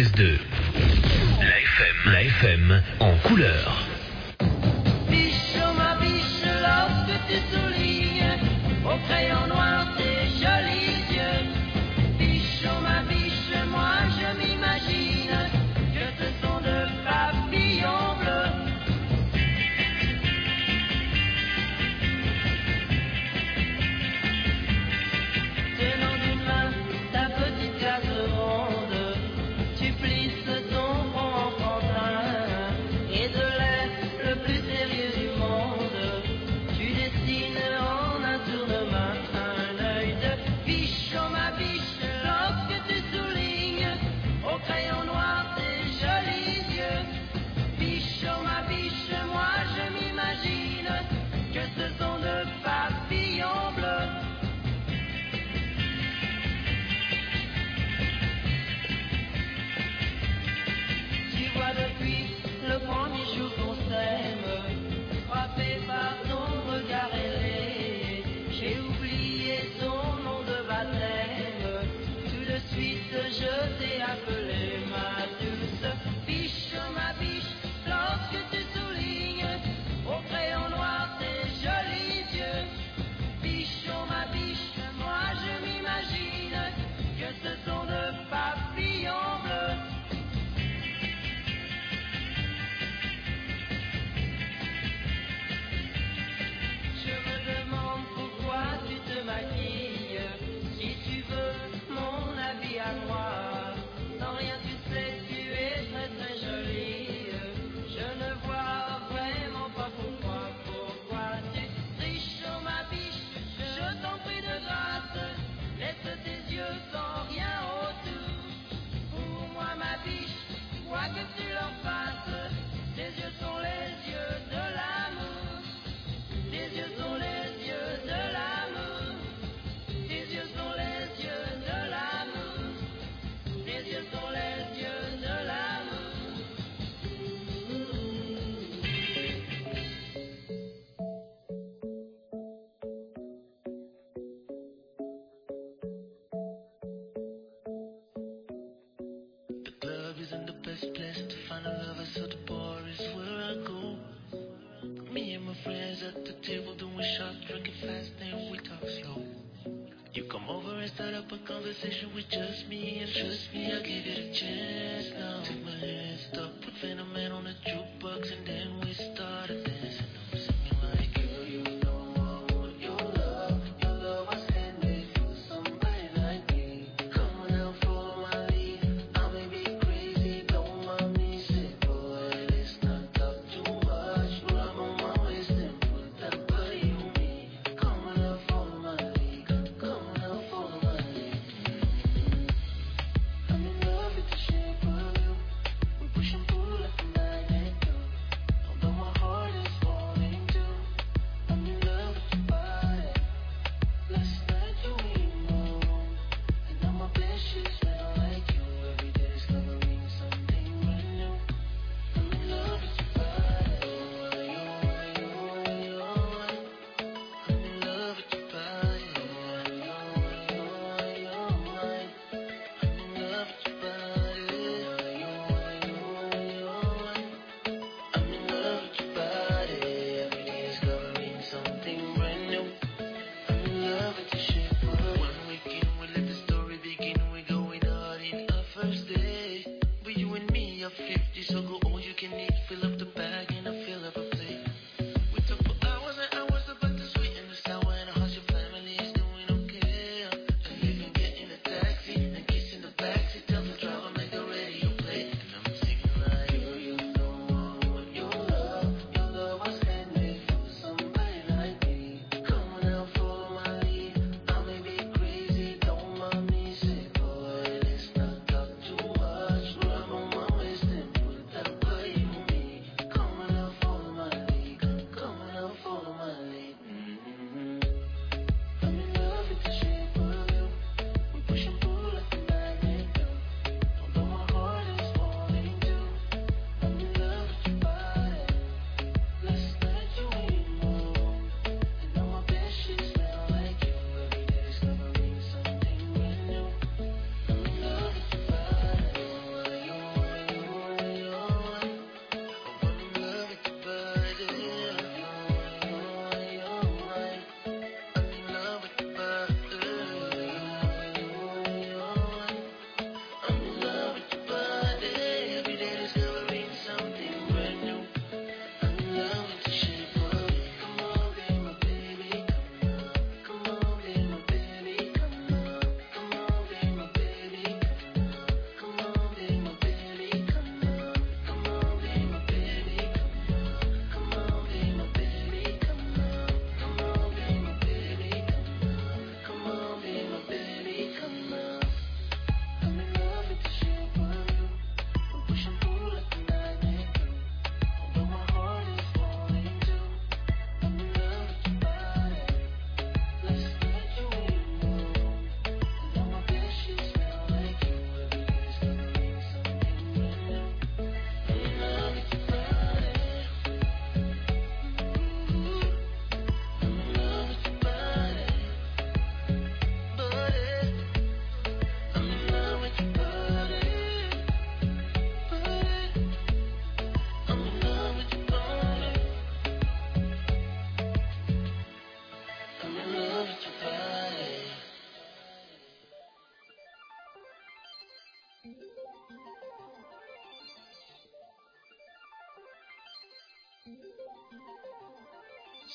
96.2. La FM, la FM en couleur.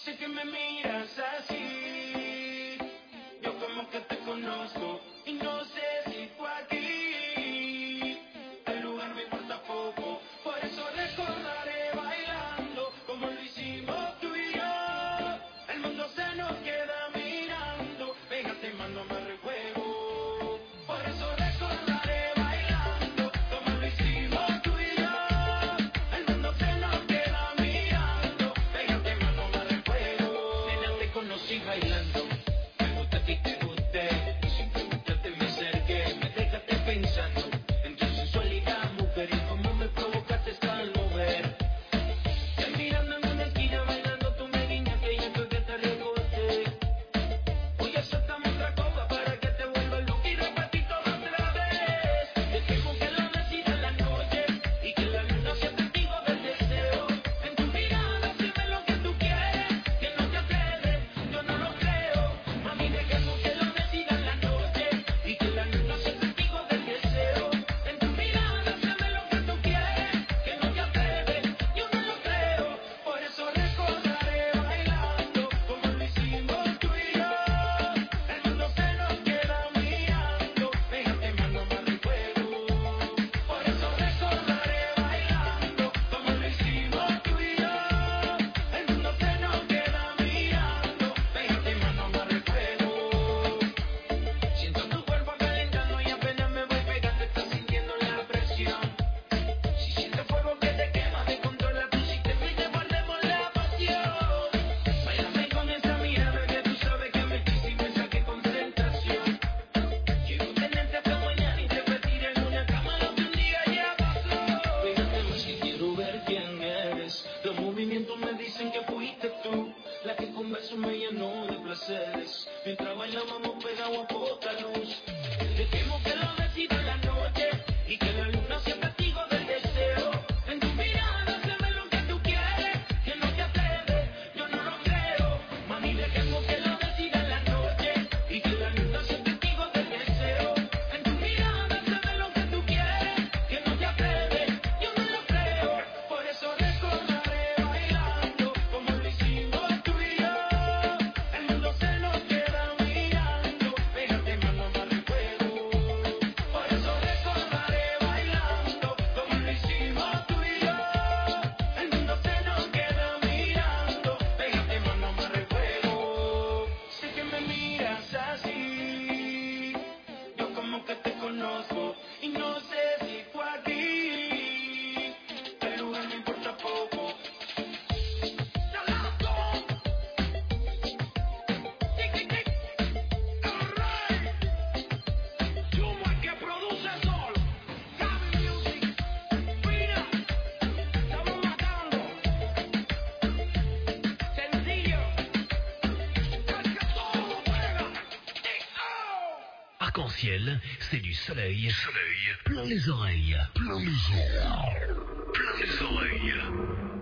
sé que me miras así, yo como que te conozco. C'est du soleil. Soleil. Plein les oreilles. Plein les oreilles. Plein les oreilles.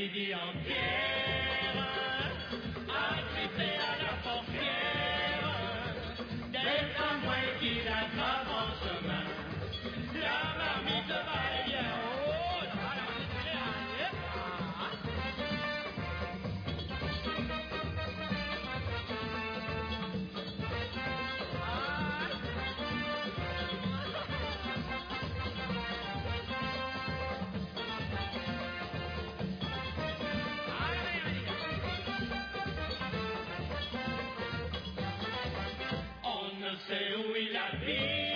一定要甜 família.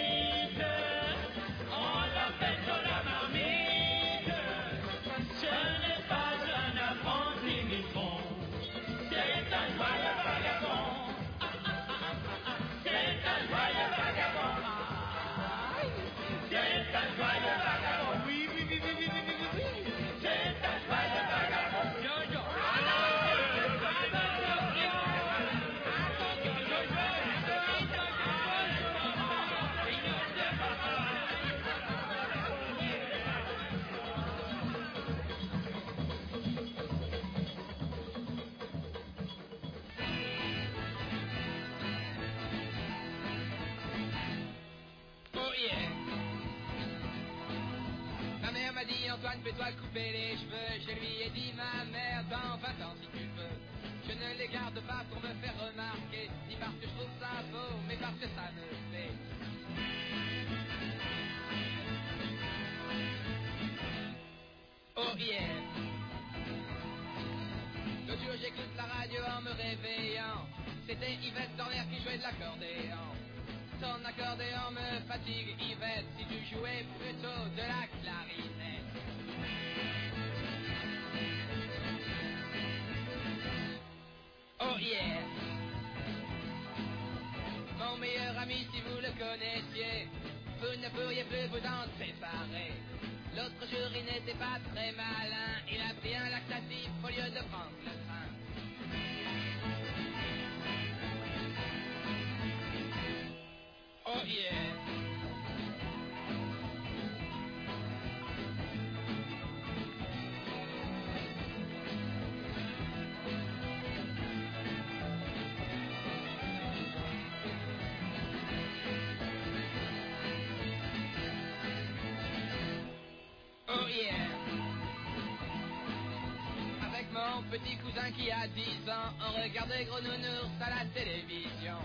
toi couper les cheveux, je lui ai dit ma mère, dans va t'en petit cousin qui a 10 ans, on regardait Gros Nounours à la télévision.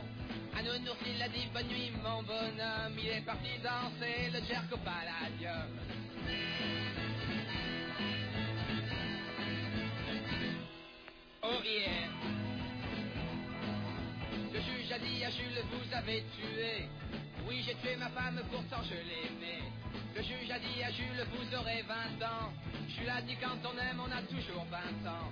À Nounours, il a dit bonne nuit mon bonhomme, il est parti danser le jerk au palladium. Oh yeah. Le juge a dit à Jules, vous avez tué. Oui, j'ai tué ma femme, pourtant je l'aimais. Le juge a dit à Jules, vous aurez 20 ans. A dit, quand on aime, on a toujours 20 ans.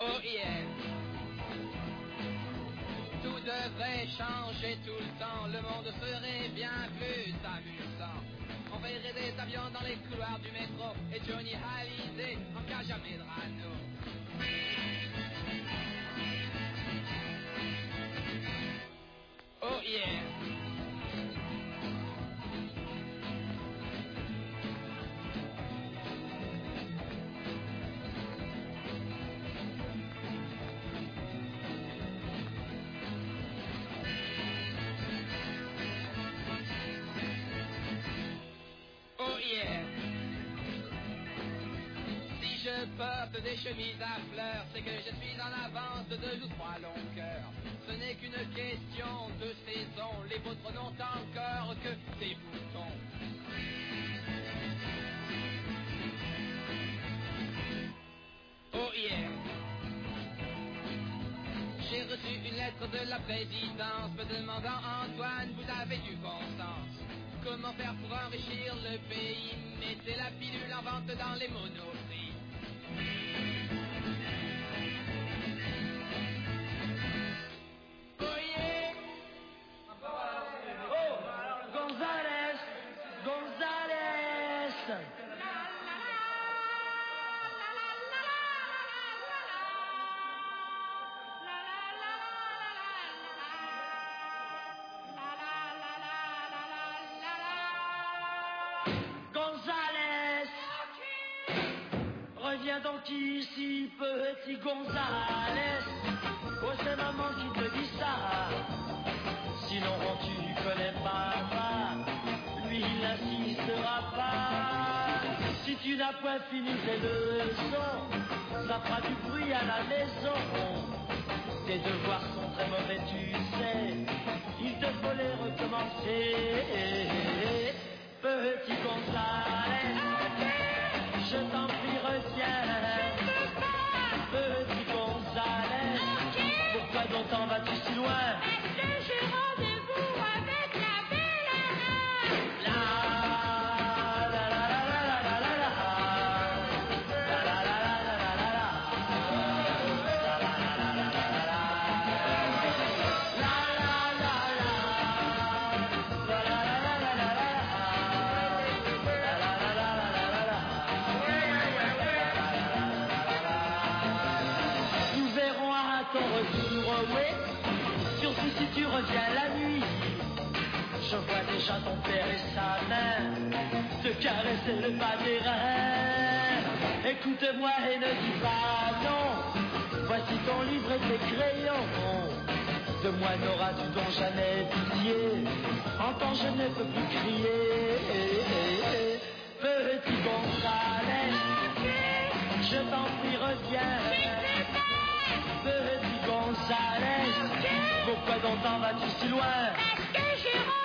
Oh yeah. Tout devrait changer tout le temps. Le monde serait bien plus amusant. On verrait des avions dans les couloirs du métro. Et Johnny Hallyday en cas jamais de rano. Oh yeah. À fleurs, c'est que je suis en avance de deux ou trois longueurs. Ce n'est qu'une question de saison, les vôtres n'ont encore que des boutons. Oh yeah. J'ai reçu une lettre de la présidence me demandant Antoine, vous avez du bon sens. Comment faire pour enrichir le pays? Mettez la pilule en vente dans les monoprix. Oh, González, González. González. Reviens donc ici, petit González. Oh, c'est maman qui te dit ça? Sinon, tu connais pas Lui, il n'insistera pas. Si tu n'as point fini tes leçons Ça fera du bruit à la maison. Tes devoirs sont très mauvais, tu sais. Il te faut les recommencer. Petit González Je t'en prie, reviens Petit González Pourquoi donc t'en vas-tu si loin? Caresser le bas des reins. Écoute-moi et ne dis pas non. Voici ton livre et tes crayons. De moi n'auras-tu donc jamais pitié? Entends, je ne peux plus crier. Petit González, je t'en prie, reviens. Petit González, pourquoi donc t'en vas-tu si loin? Que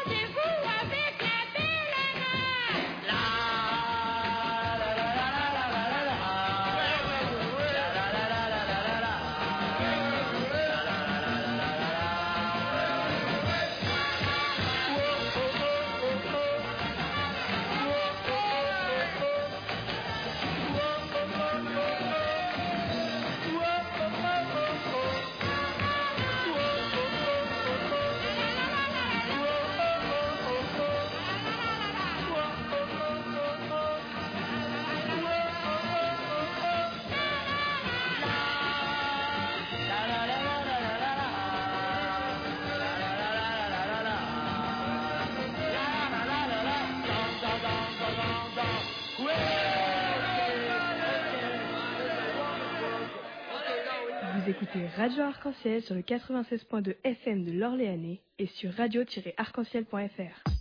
écoutez Radio Arc-en-Ciel sur le 96.2 FM de l'Orléanais et sur radio-arc-en-ciel.fr.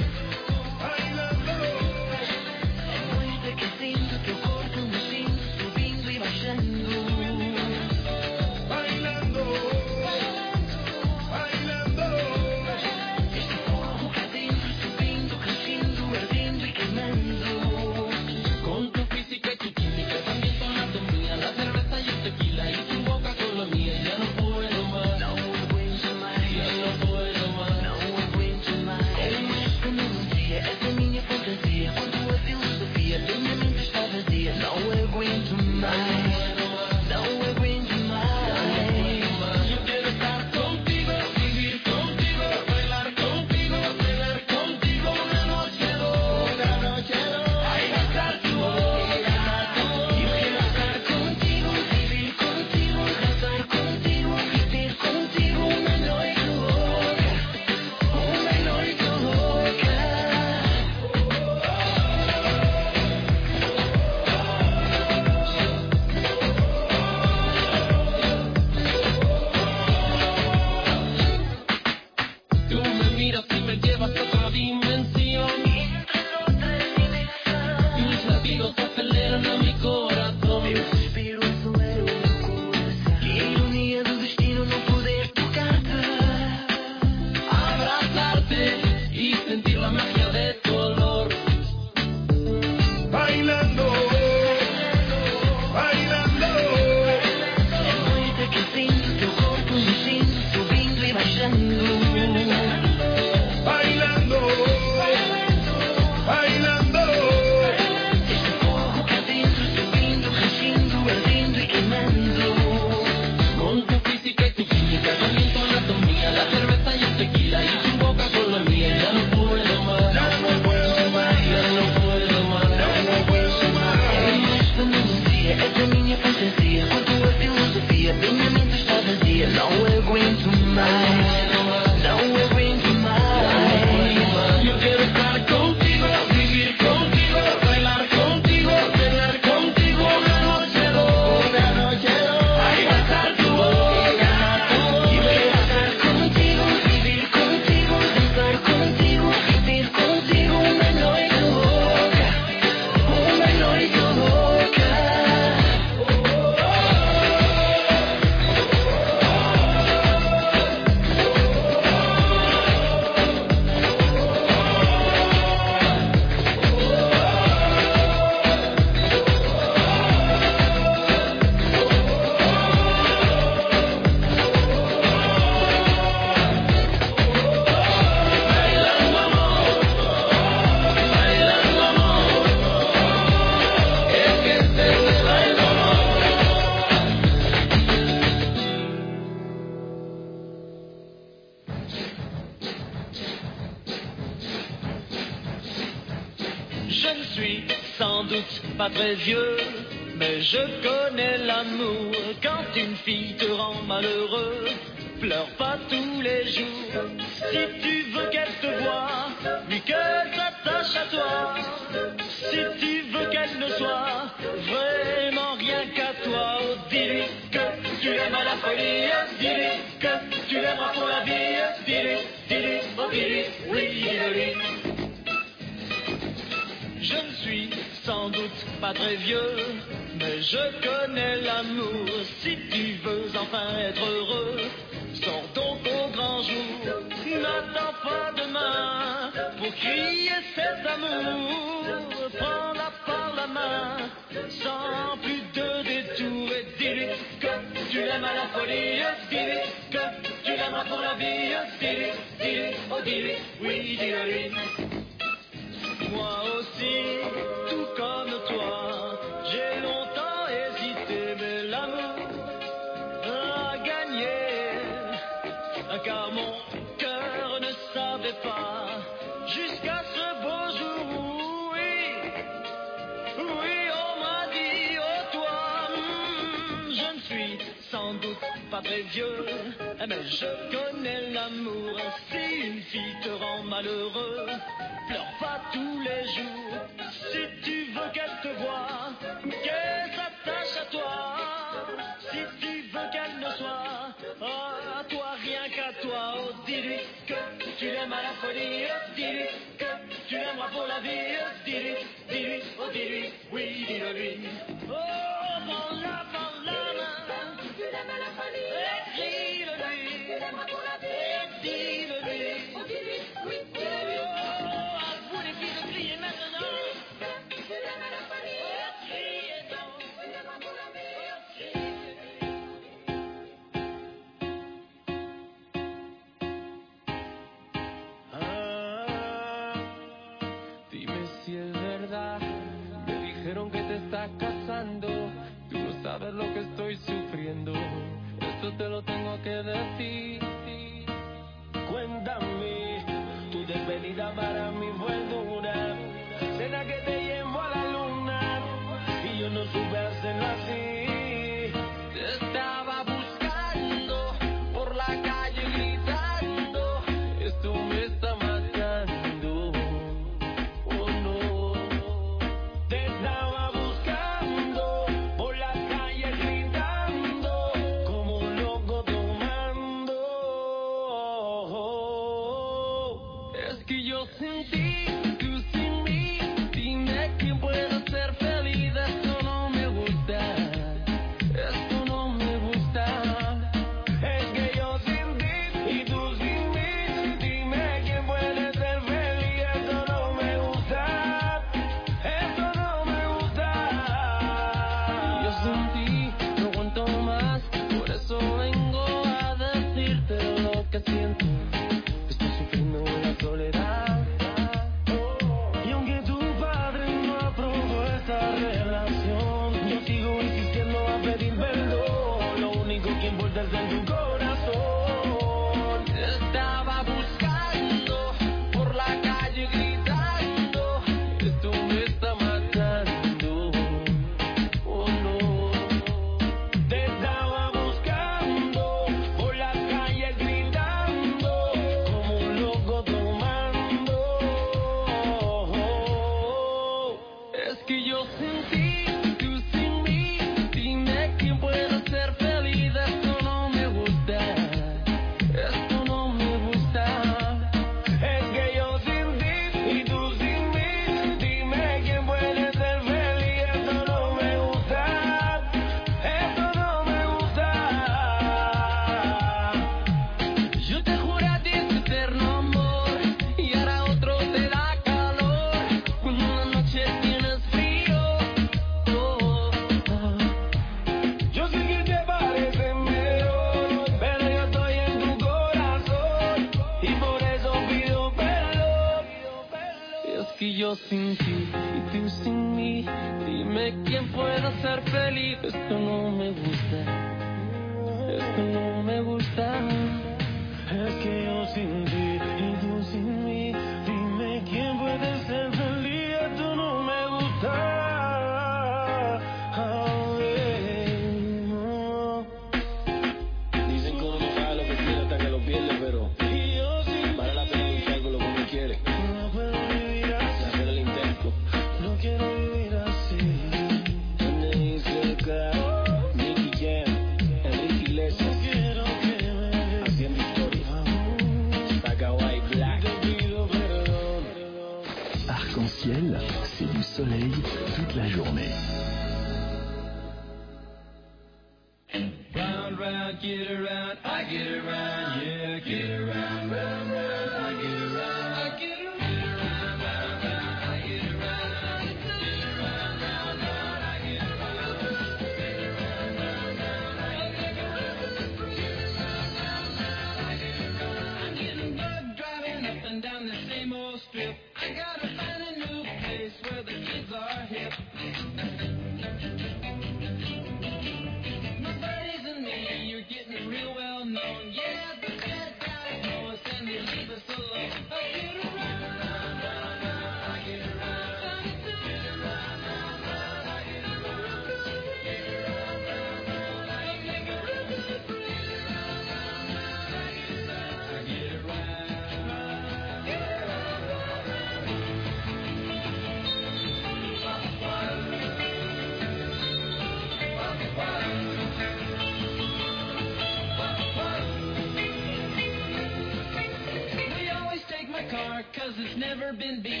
been beat,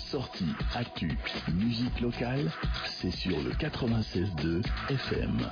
sortis, actu, musique locale, c'est sur le 96.2 FM.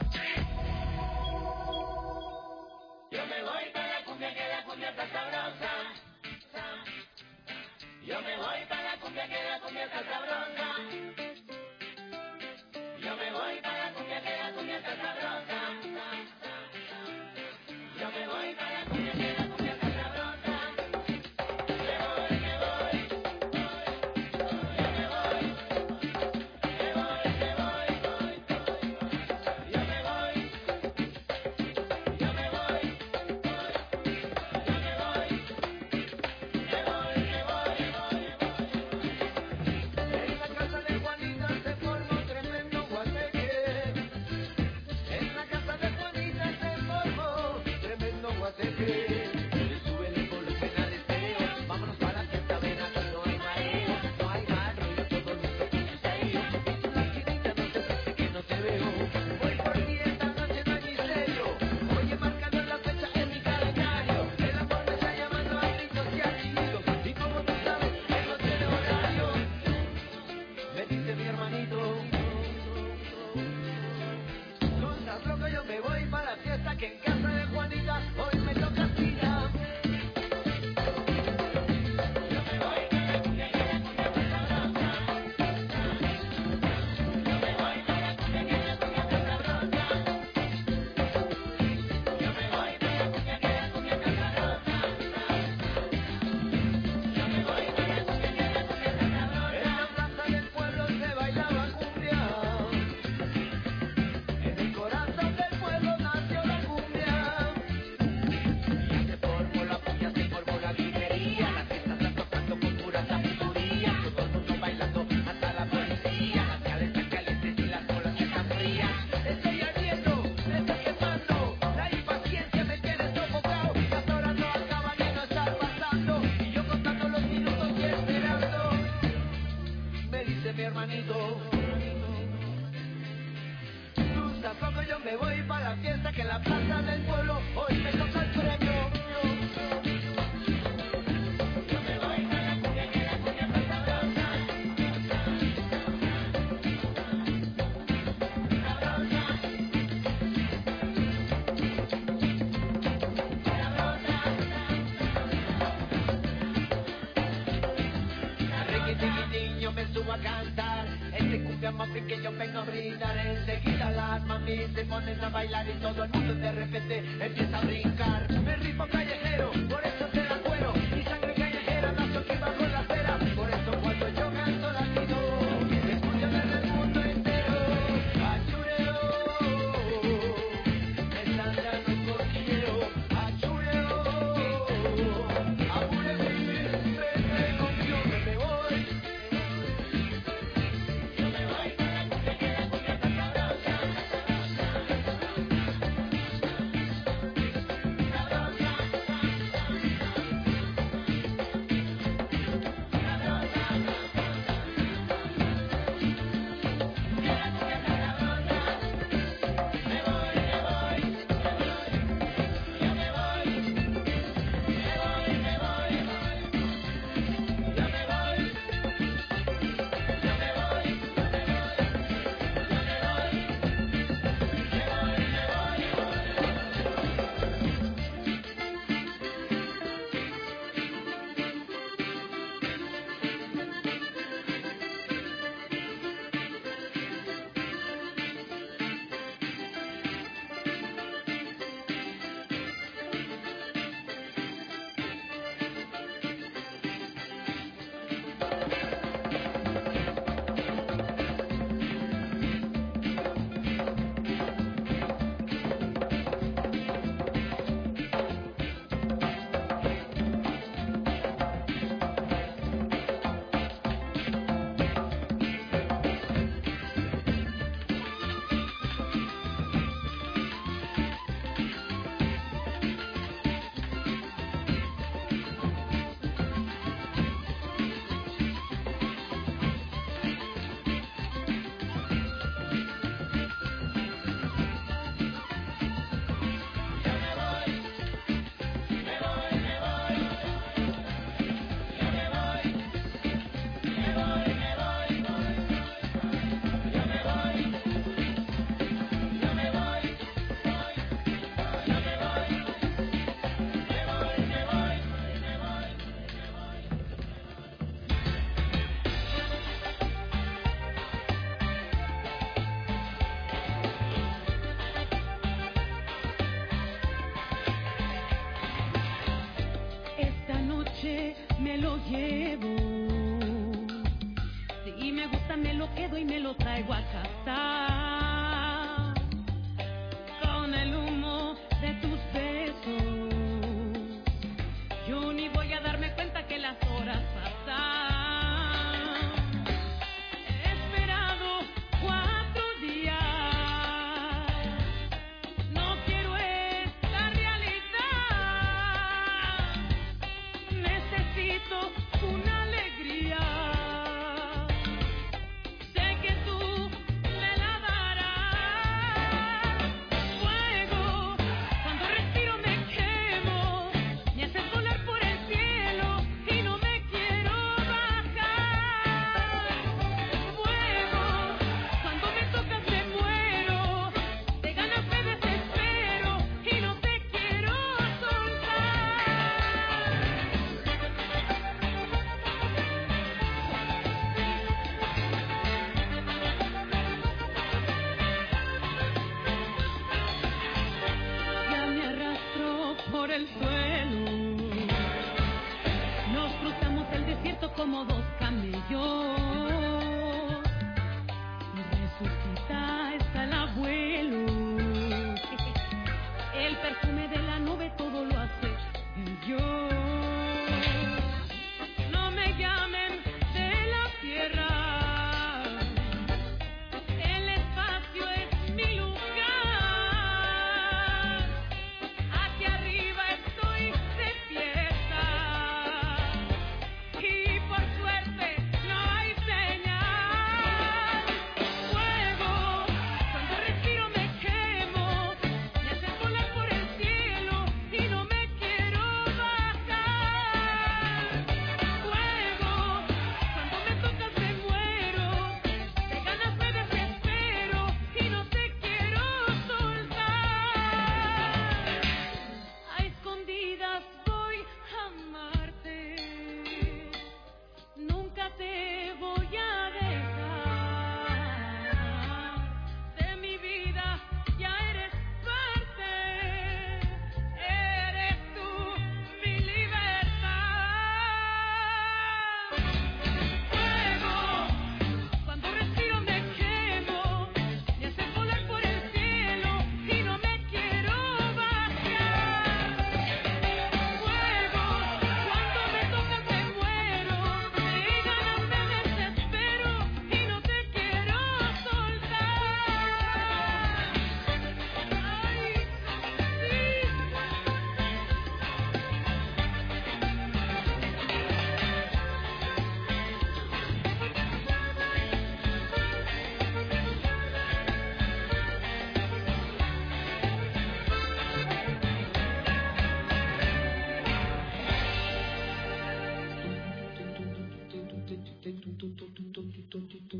Thank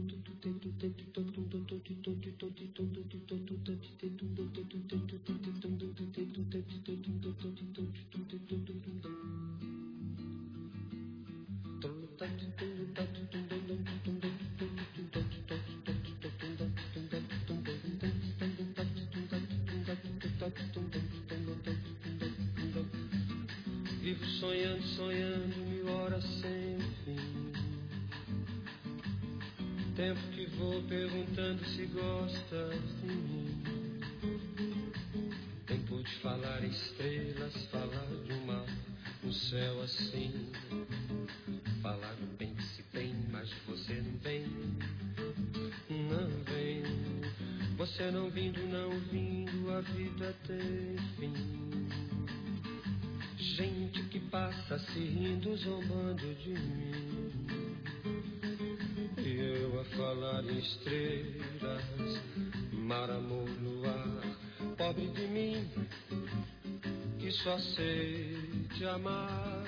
you. não vindo, não vindo, a vida tem fim. Gente que passa se rindo, zombando de mim. E eu a falar em estrelas, mar, amor, luar, pobre de mim, que só sei te amar.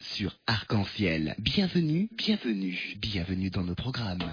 Sur Arc-en-Ciel. Bienvenue, bienvenue, bienvenue dans nos programmes.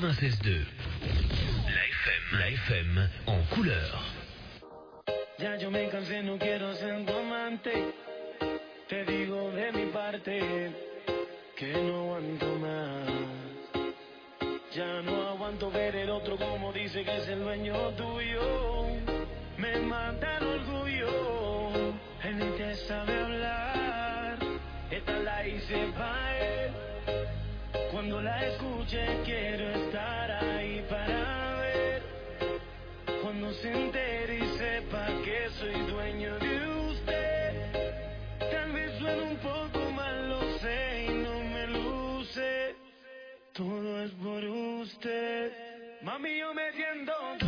96.2. La FM, la FM en couleur. Ya yo me cansé, no quiero ser tu amante. Te digo de mi parte que no aguanto más. Ya no aguanto ver el otro como dice que es el dueño tuyo. Me mata el orgullo, él ni te sabe hablar. Esta la hice para él. Cuando la escuche quiero estar. y sepa que soy dueño de usted. Tal vez suene un poco mal, lo sé y no me luce. Todo es por usted. Mami, yo me siento.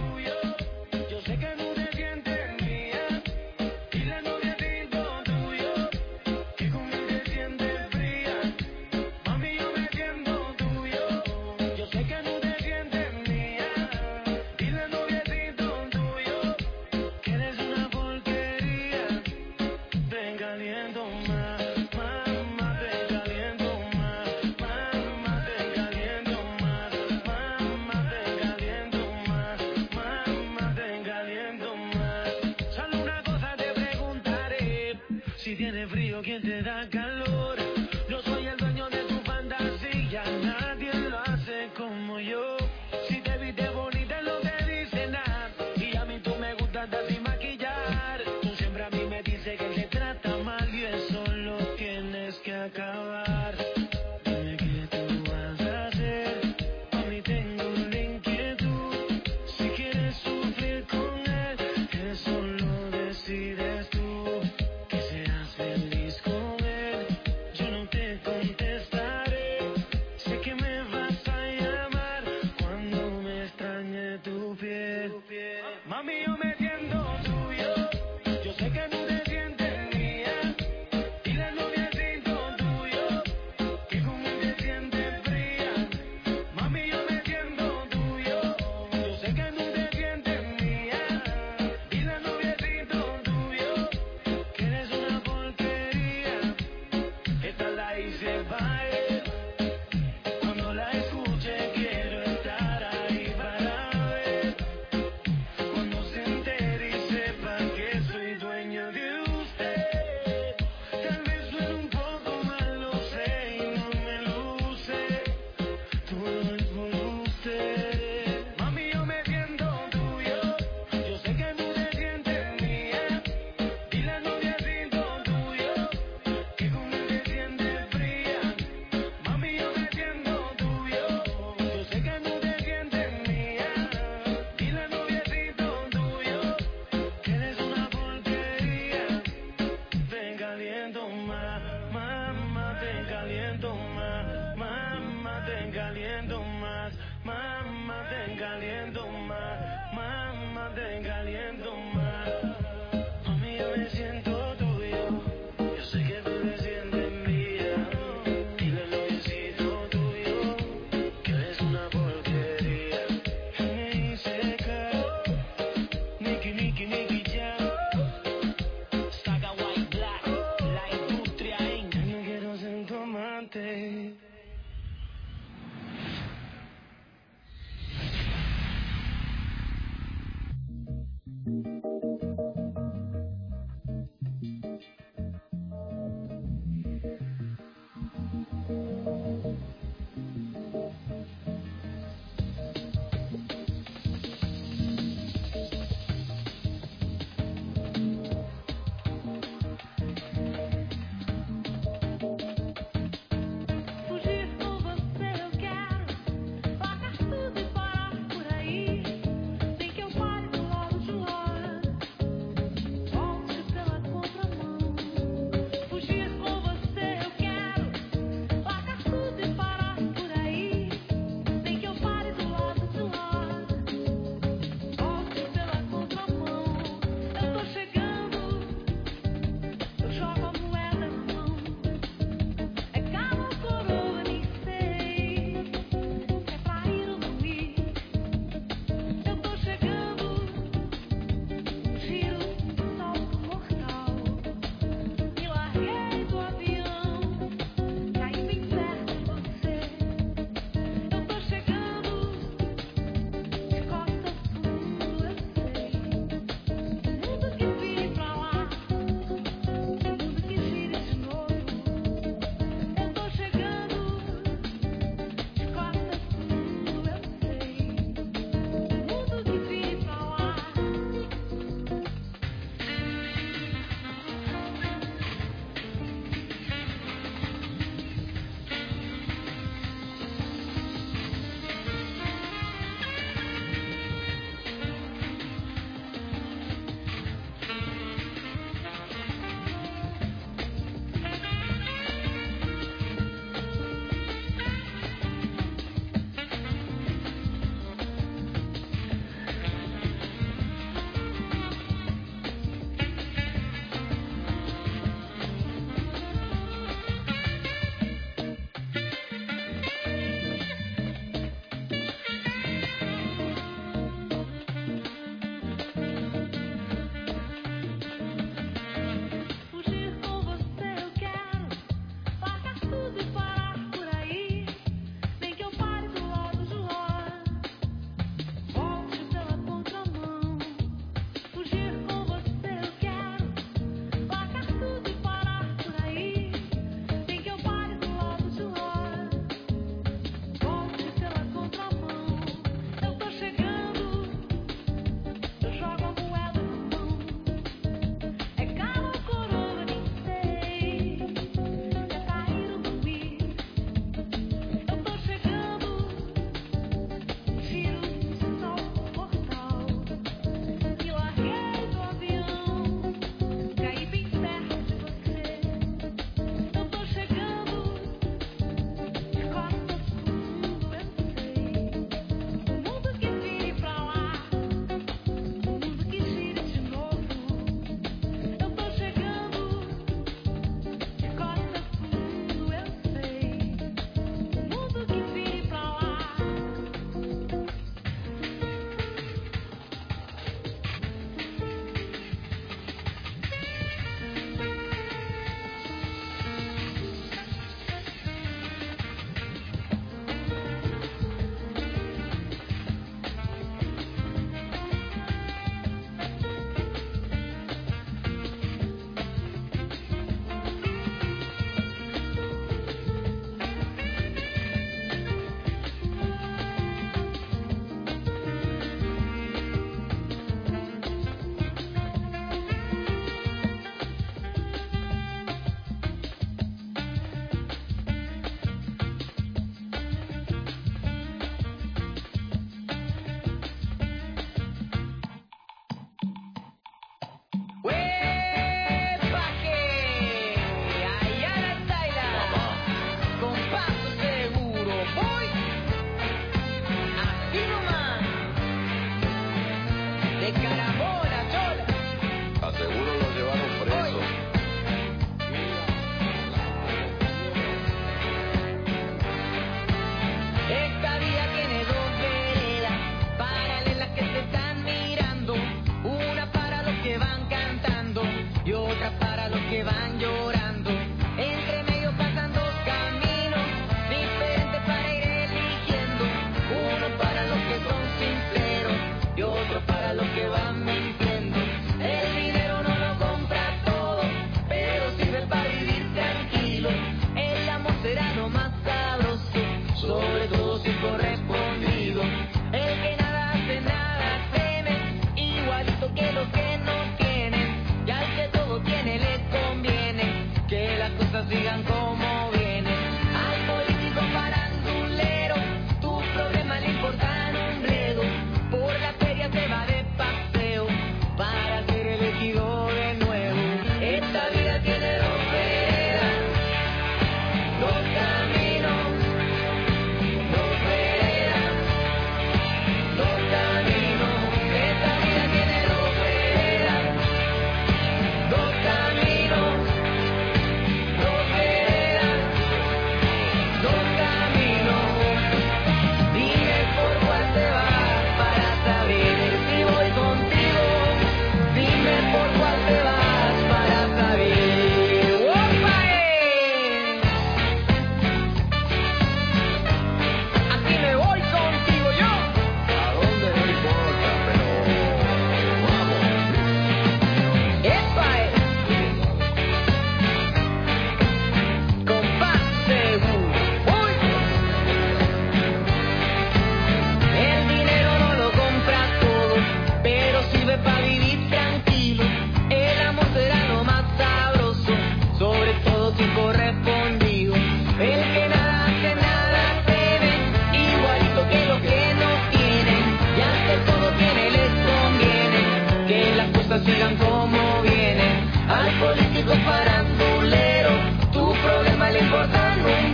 Político farandulero, tu problema le importa un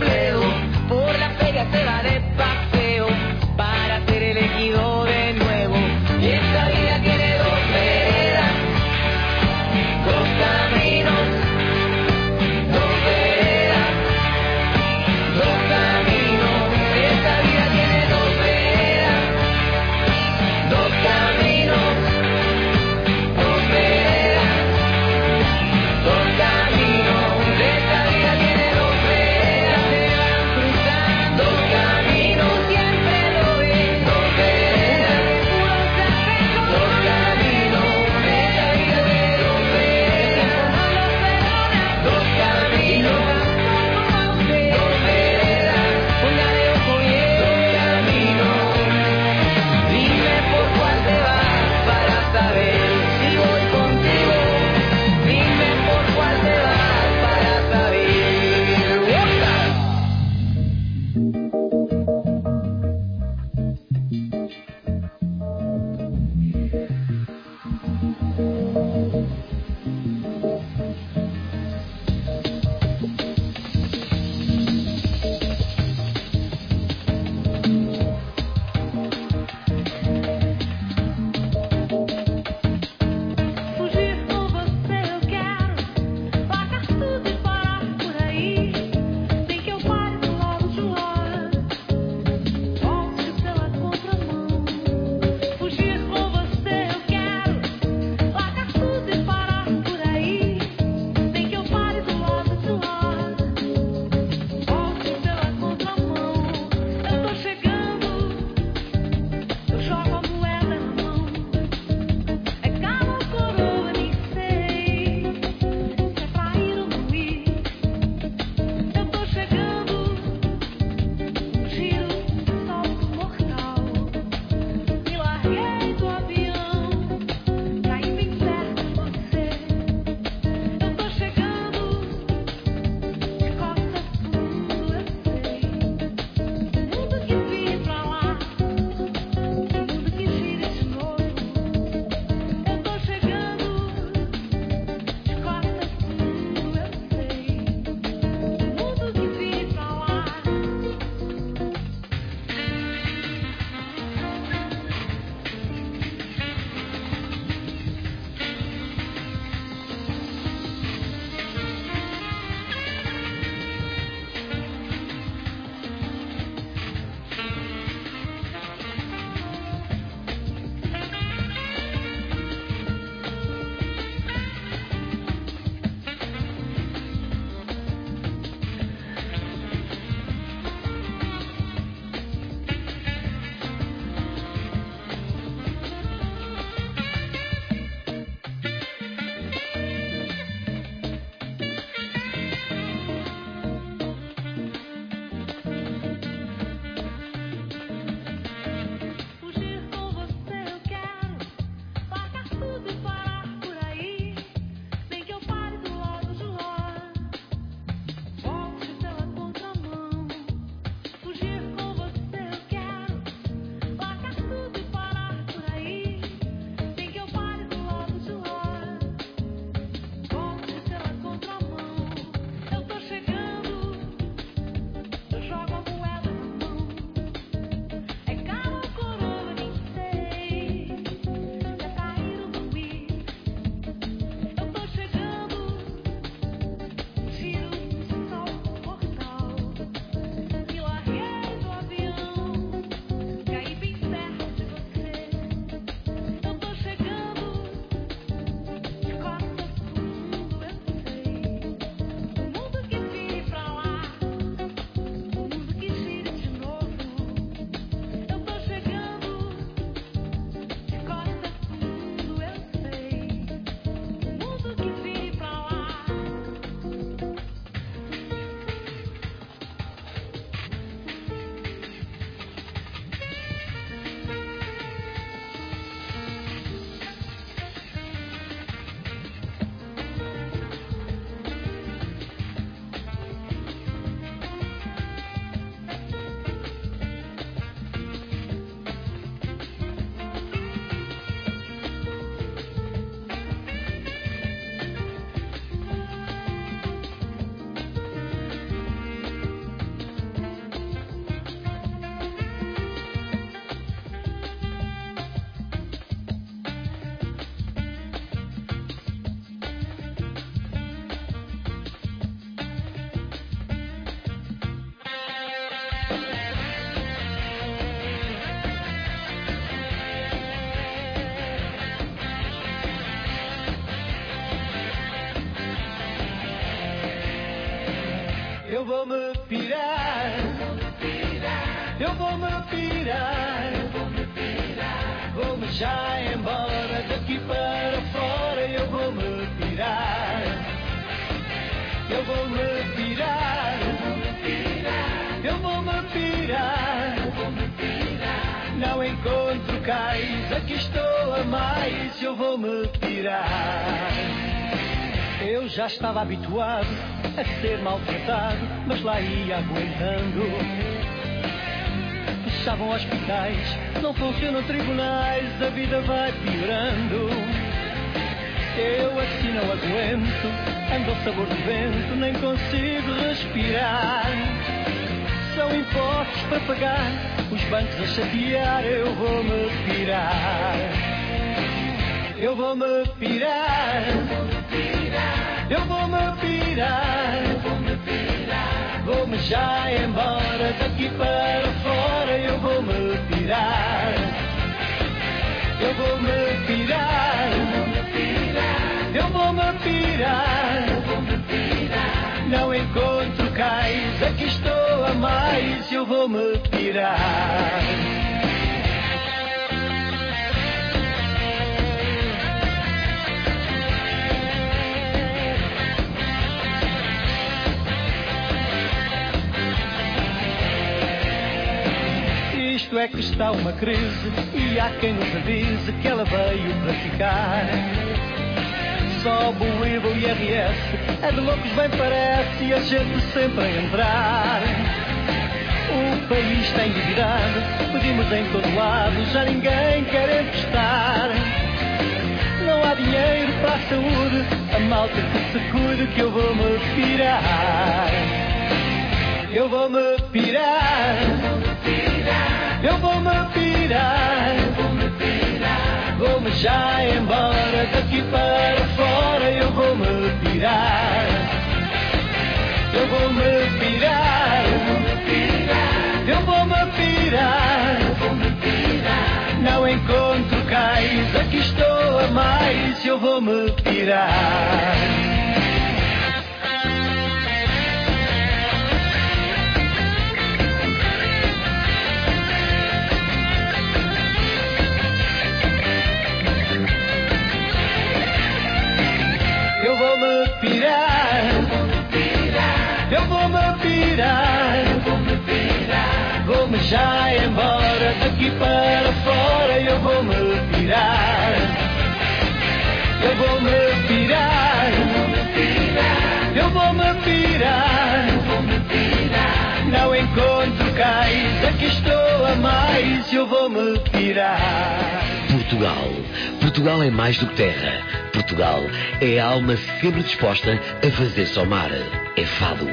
disposta a fazer-se ao mar. É fado,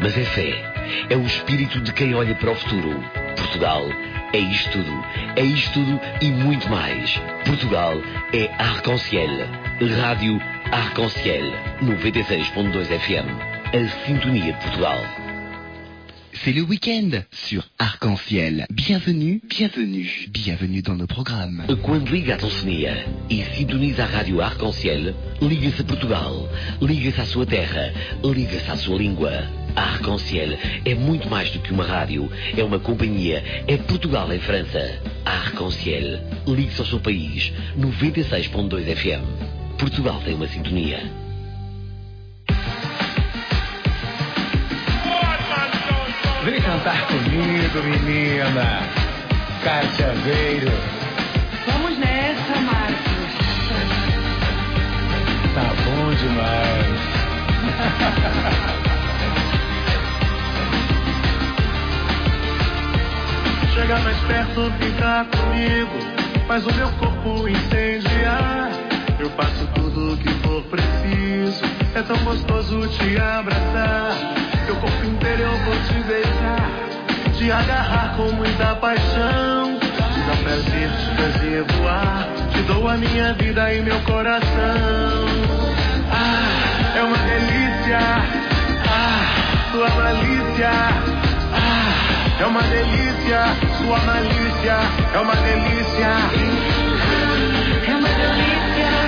mas é fé. É o espírito de quem olha para o futuro. Portugal é isto tudo. É isto tudo e muito mais. Portugal é Arc-en-Ciel. Rádio Arc-en-Ciel. 96.2 FM. A sintonia de Portugal. C'est le week-end sur Arc-en-Ciel. Bienvenue, bienvenue, bienvenue dans nos programmes. Quando liga a telefonia e sintoniza a rádio Arc-en-Ciel, liga-se a Portugal, liga-se à sua terra, liga-se à sua língua. A Arc-en-Ciel é muito mais do que uma rádio, é uma companhia, é Portugal em França. A Arc-en-Ciel, ligue-se ao seu país, 96.2 FM. Portugal tem uma sintonia. Vem cantar comigo, menina. Kátia Veiro. Demais. Chega mais perto, fica comigo. Faz o meu corpo incendiar. Eu faço tudo o que for preciso. É tão gostoso te abraçar. Teu corpo inteiro eu vou te beijar. Te agarrar com muita paixão. Te dá prazer, te fazer voar. Te dou a minha vida e meu coração. É uma delícia. Ah, sua malícia. Ah, é uma delícia. Sua malícia. É uma delícia. É uma delícia.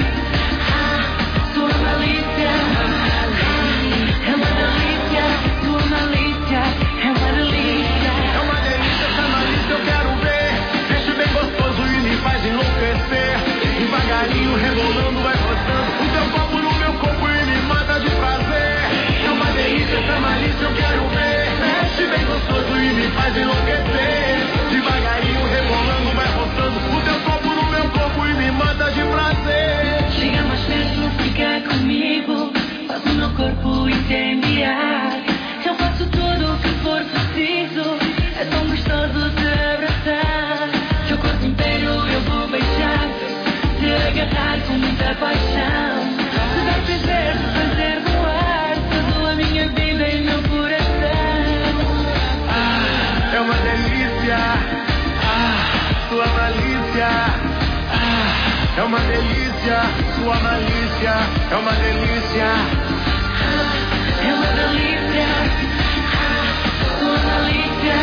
uma delícia, sua malícia é uma delícia. É uma delícia, sua malícia.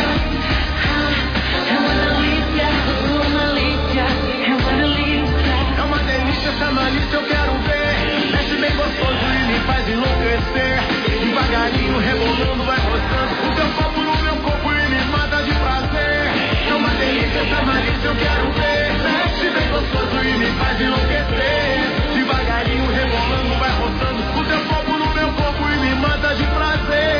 É uma delícia, sua malícia é uma delícia. É uma delícia, essa malícia eu quero ver. Mexe bem gostoso e me faz enlouquecer. Devagarinho, rebolando, vai roçando o teu copo no meu corpo e me mata de prazer. É uma delícia, essa malícia eu quero ver me faz enlouquecer. Devagarinho rebolando, vai roçando o teu corpo no meu corpo e me mata de prazer.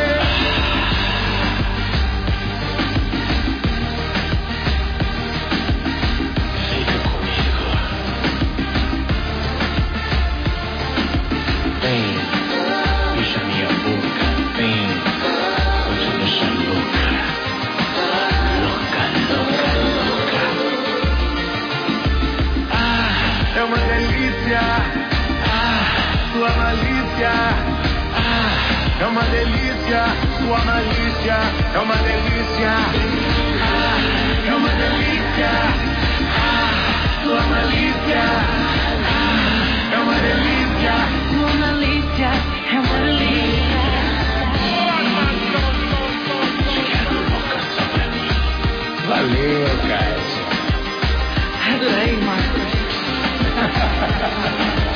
sua malícia. Ah, é uma delícia, sua malícia é uma delícia. Ah, é uma delícia, ah, sua malícia. Ah, é uma delícia, sua malícia é uma delícia. Valeu, Cássio. Adorei, Marcos. [laughs]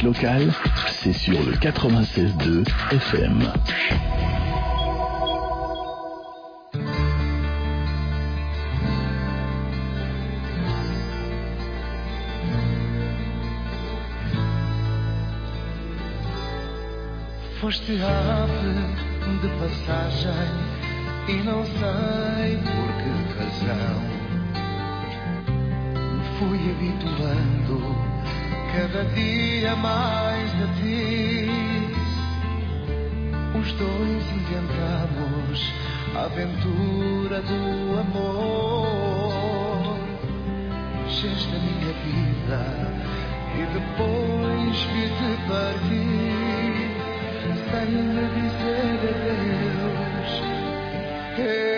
musique locale, c'est sur le 96.2 FM. Foste ave de passagem e não sei por que razão me fui habituando cada dia mais de ti. Os dois inventamos a aventura do amor. Encheste minha vida e depois vi-te partir sem me dizer adeus. Eu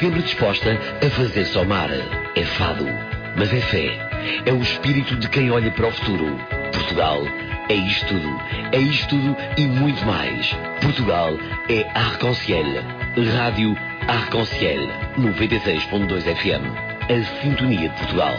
sempre disposta a fazer somar. É fado, mas é fé. É o espírito de quem olha para o futuro. Portugal é isto tudo. É isto tudo e muito mais. Portugal é Arconciel, Rádio Arconciel. 96.2 FM. A sintonia de Portugal.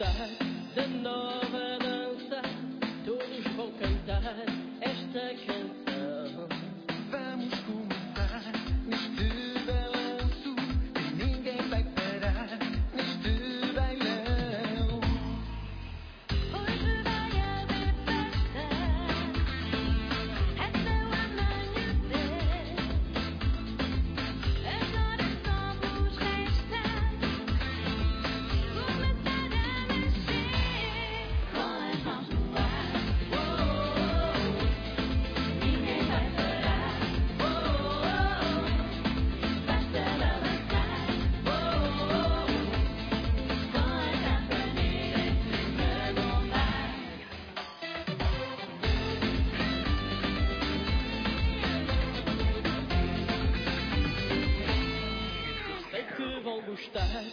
estar. estás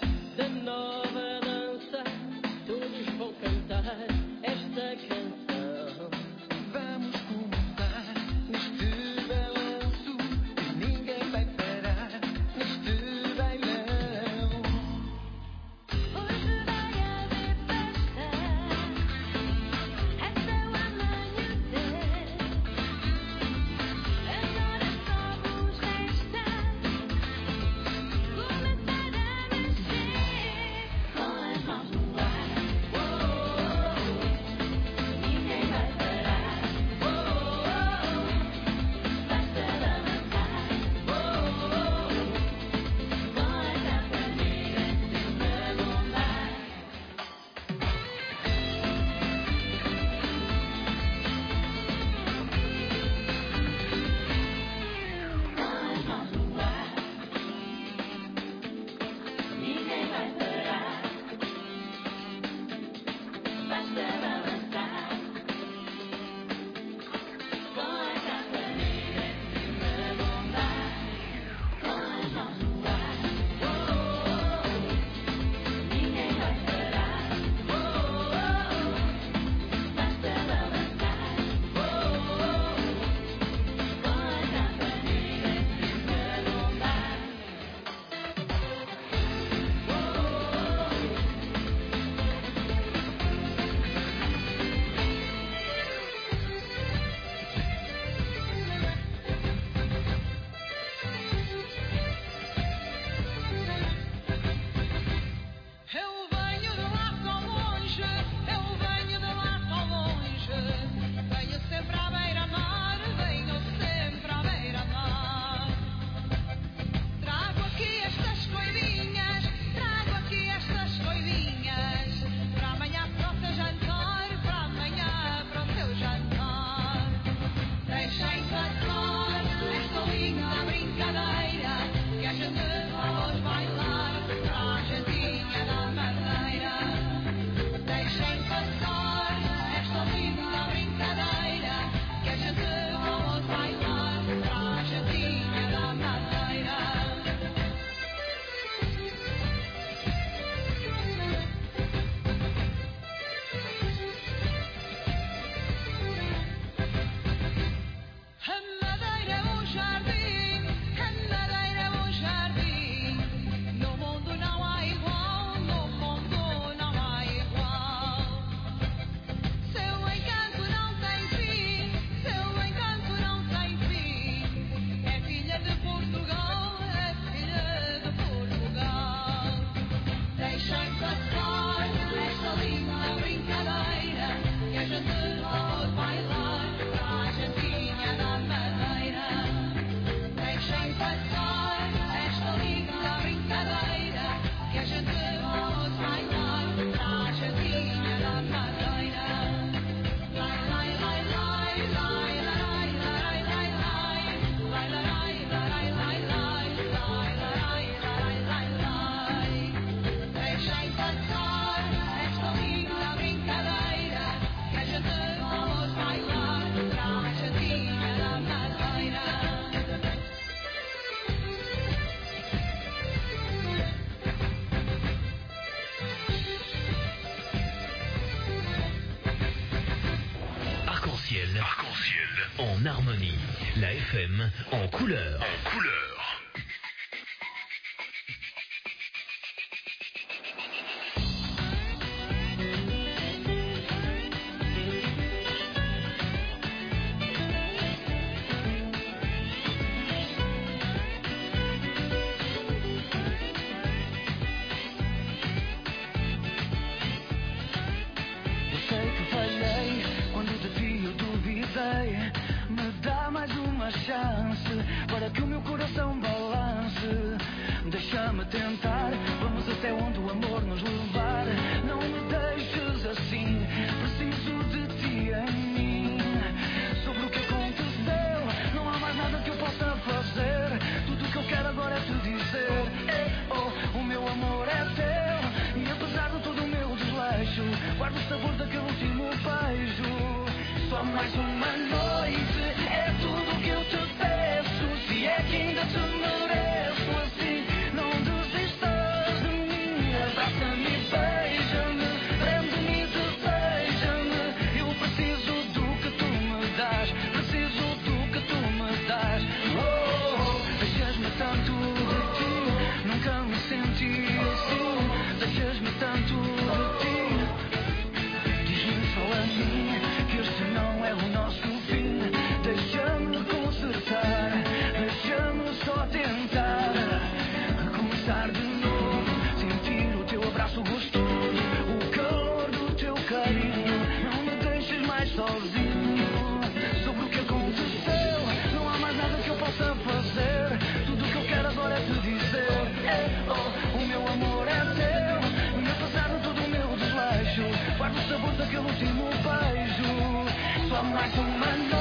情充满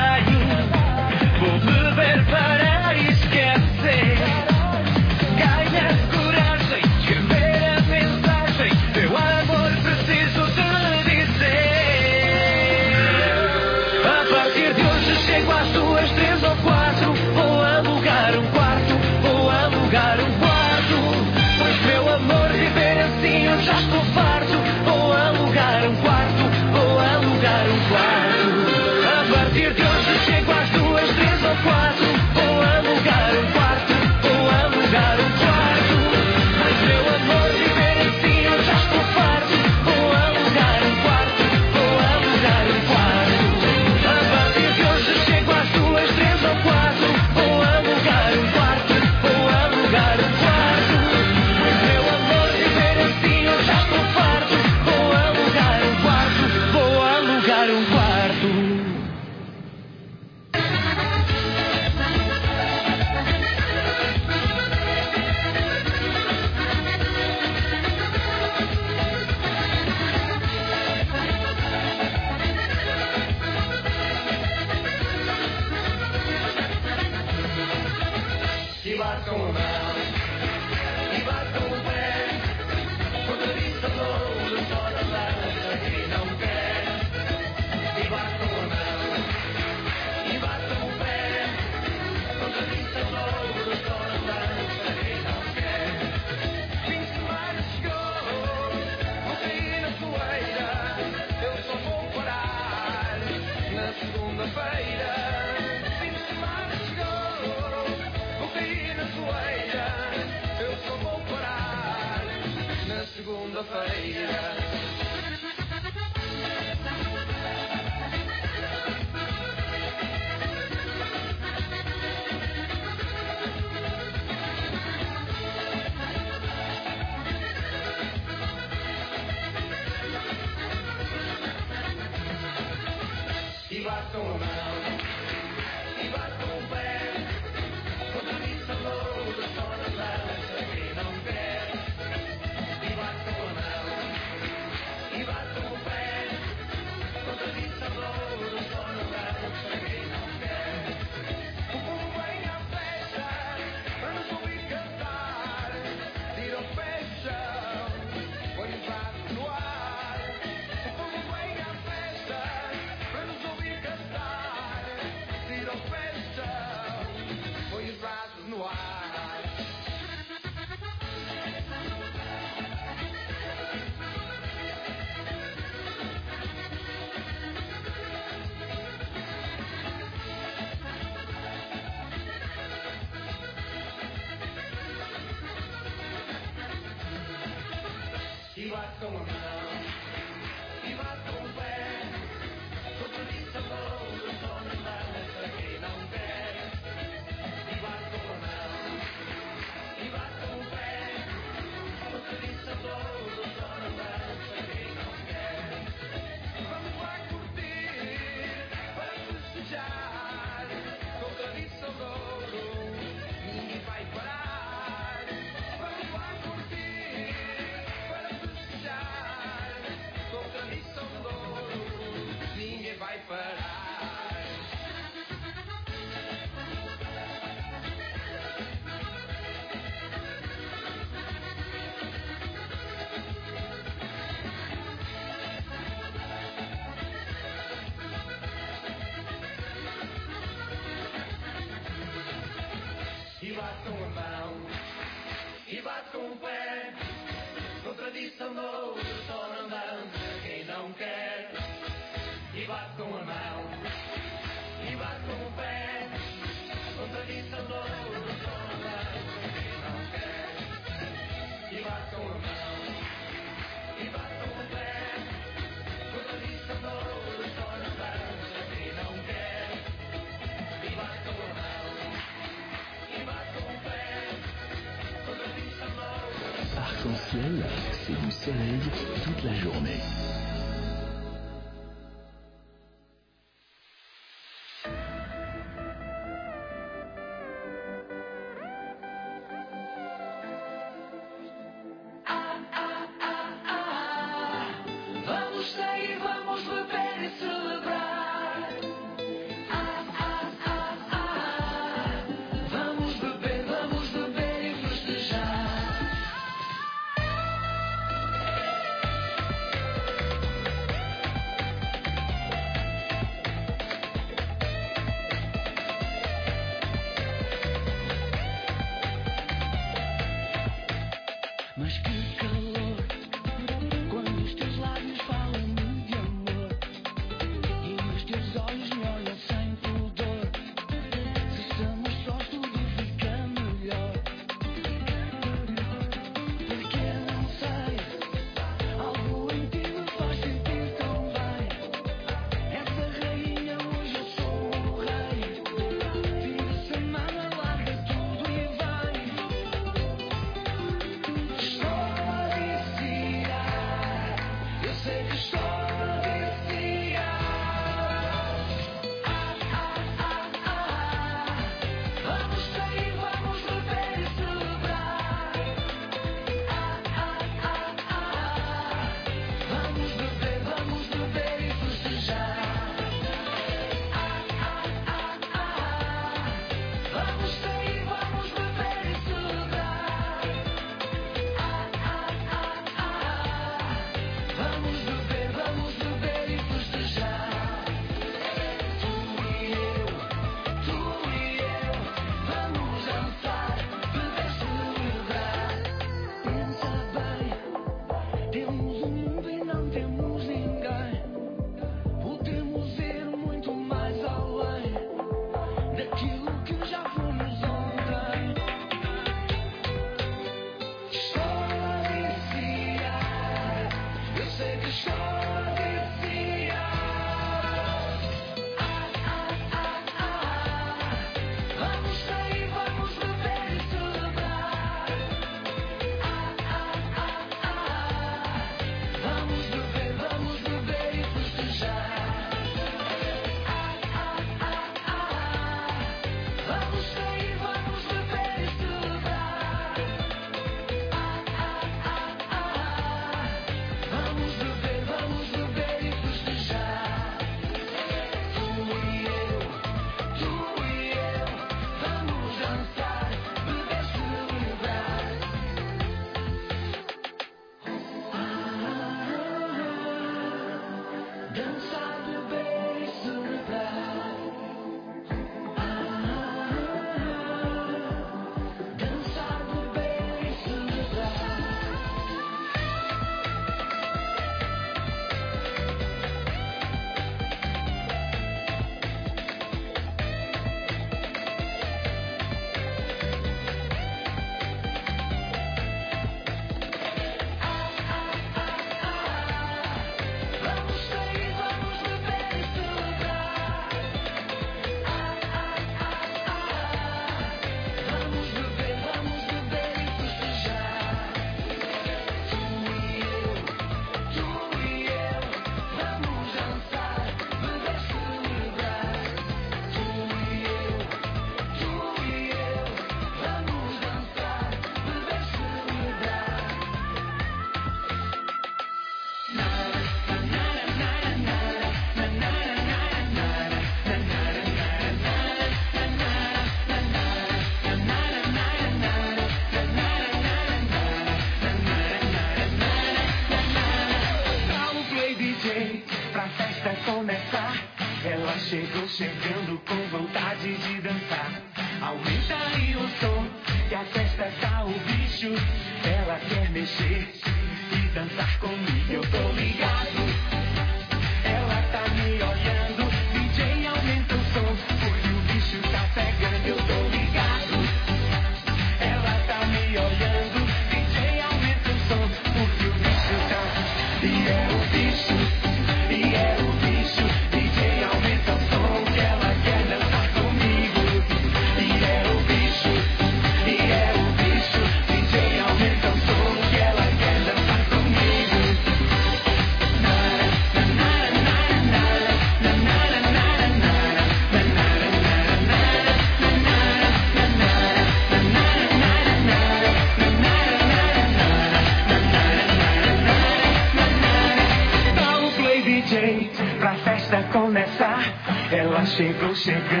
shake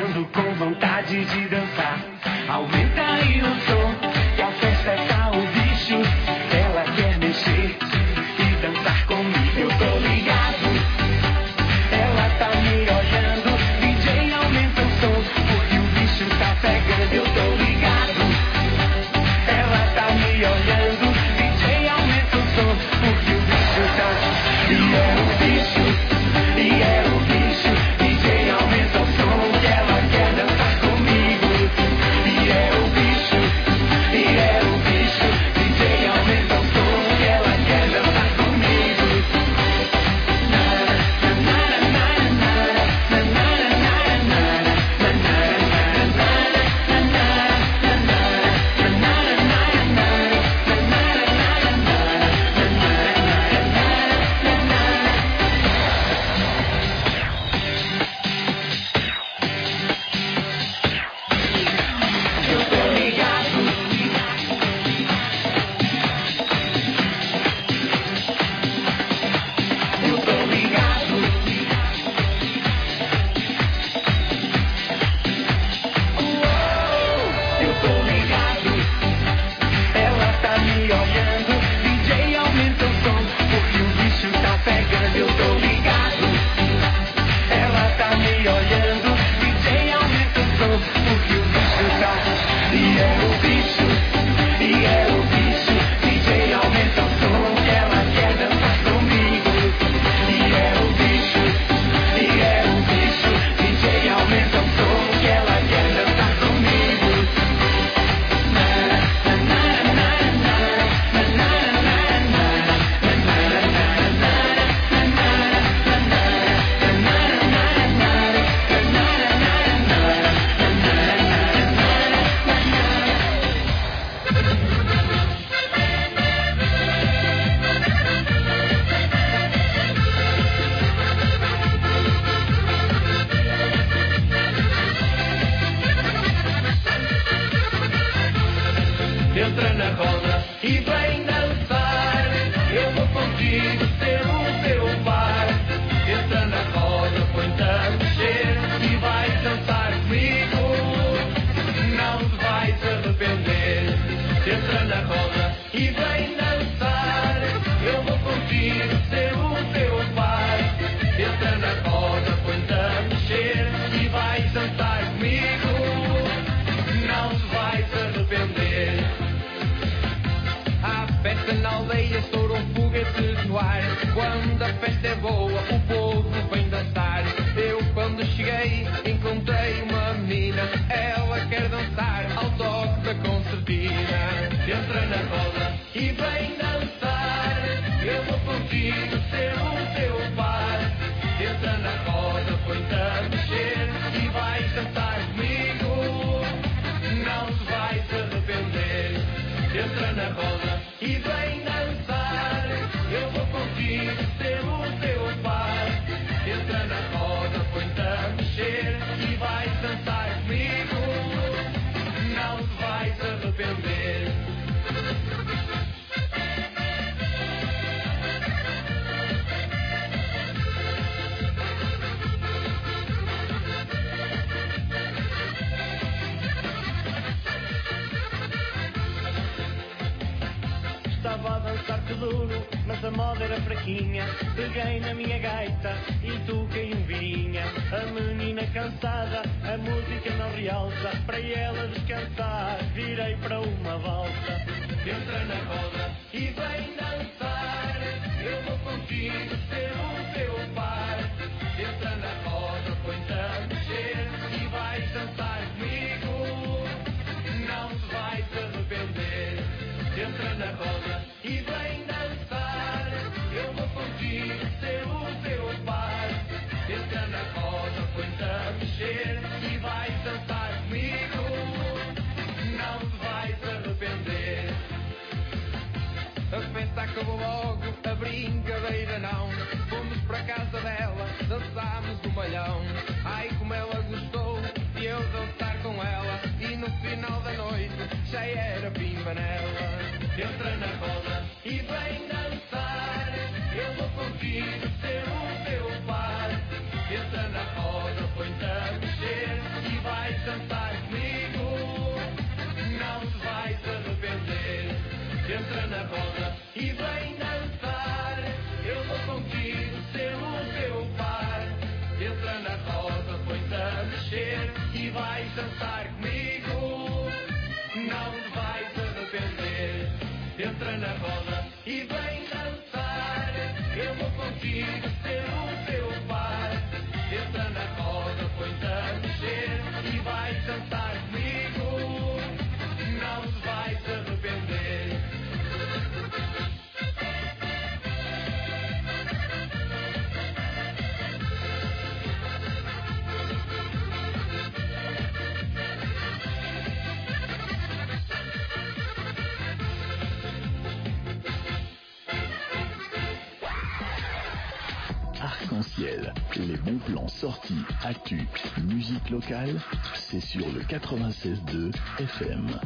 musique locale, c'est sur le 96.2 FM.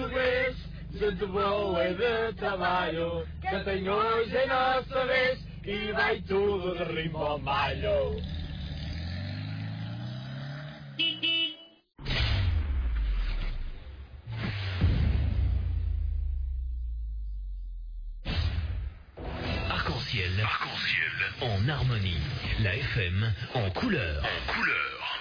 português, gente boa e de trabalho, que tem hoje é nossa vez e vai tudo de rimo ao malho. Arc-en-ciel, Arc-en-ciel, en harmonie, la FM en couleur. En couleur.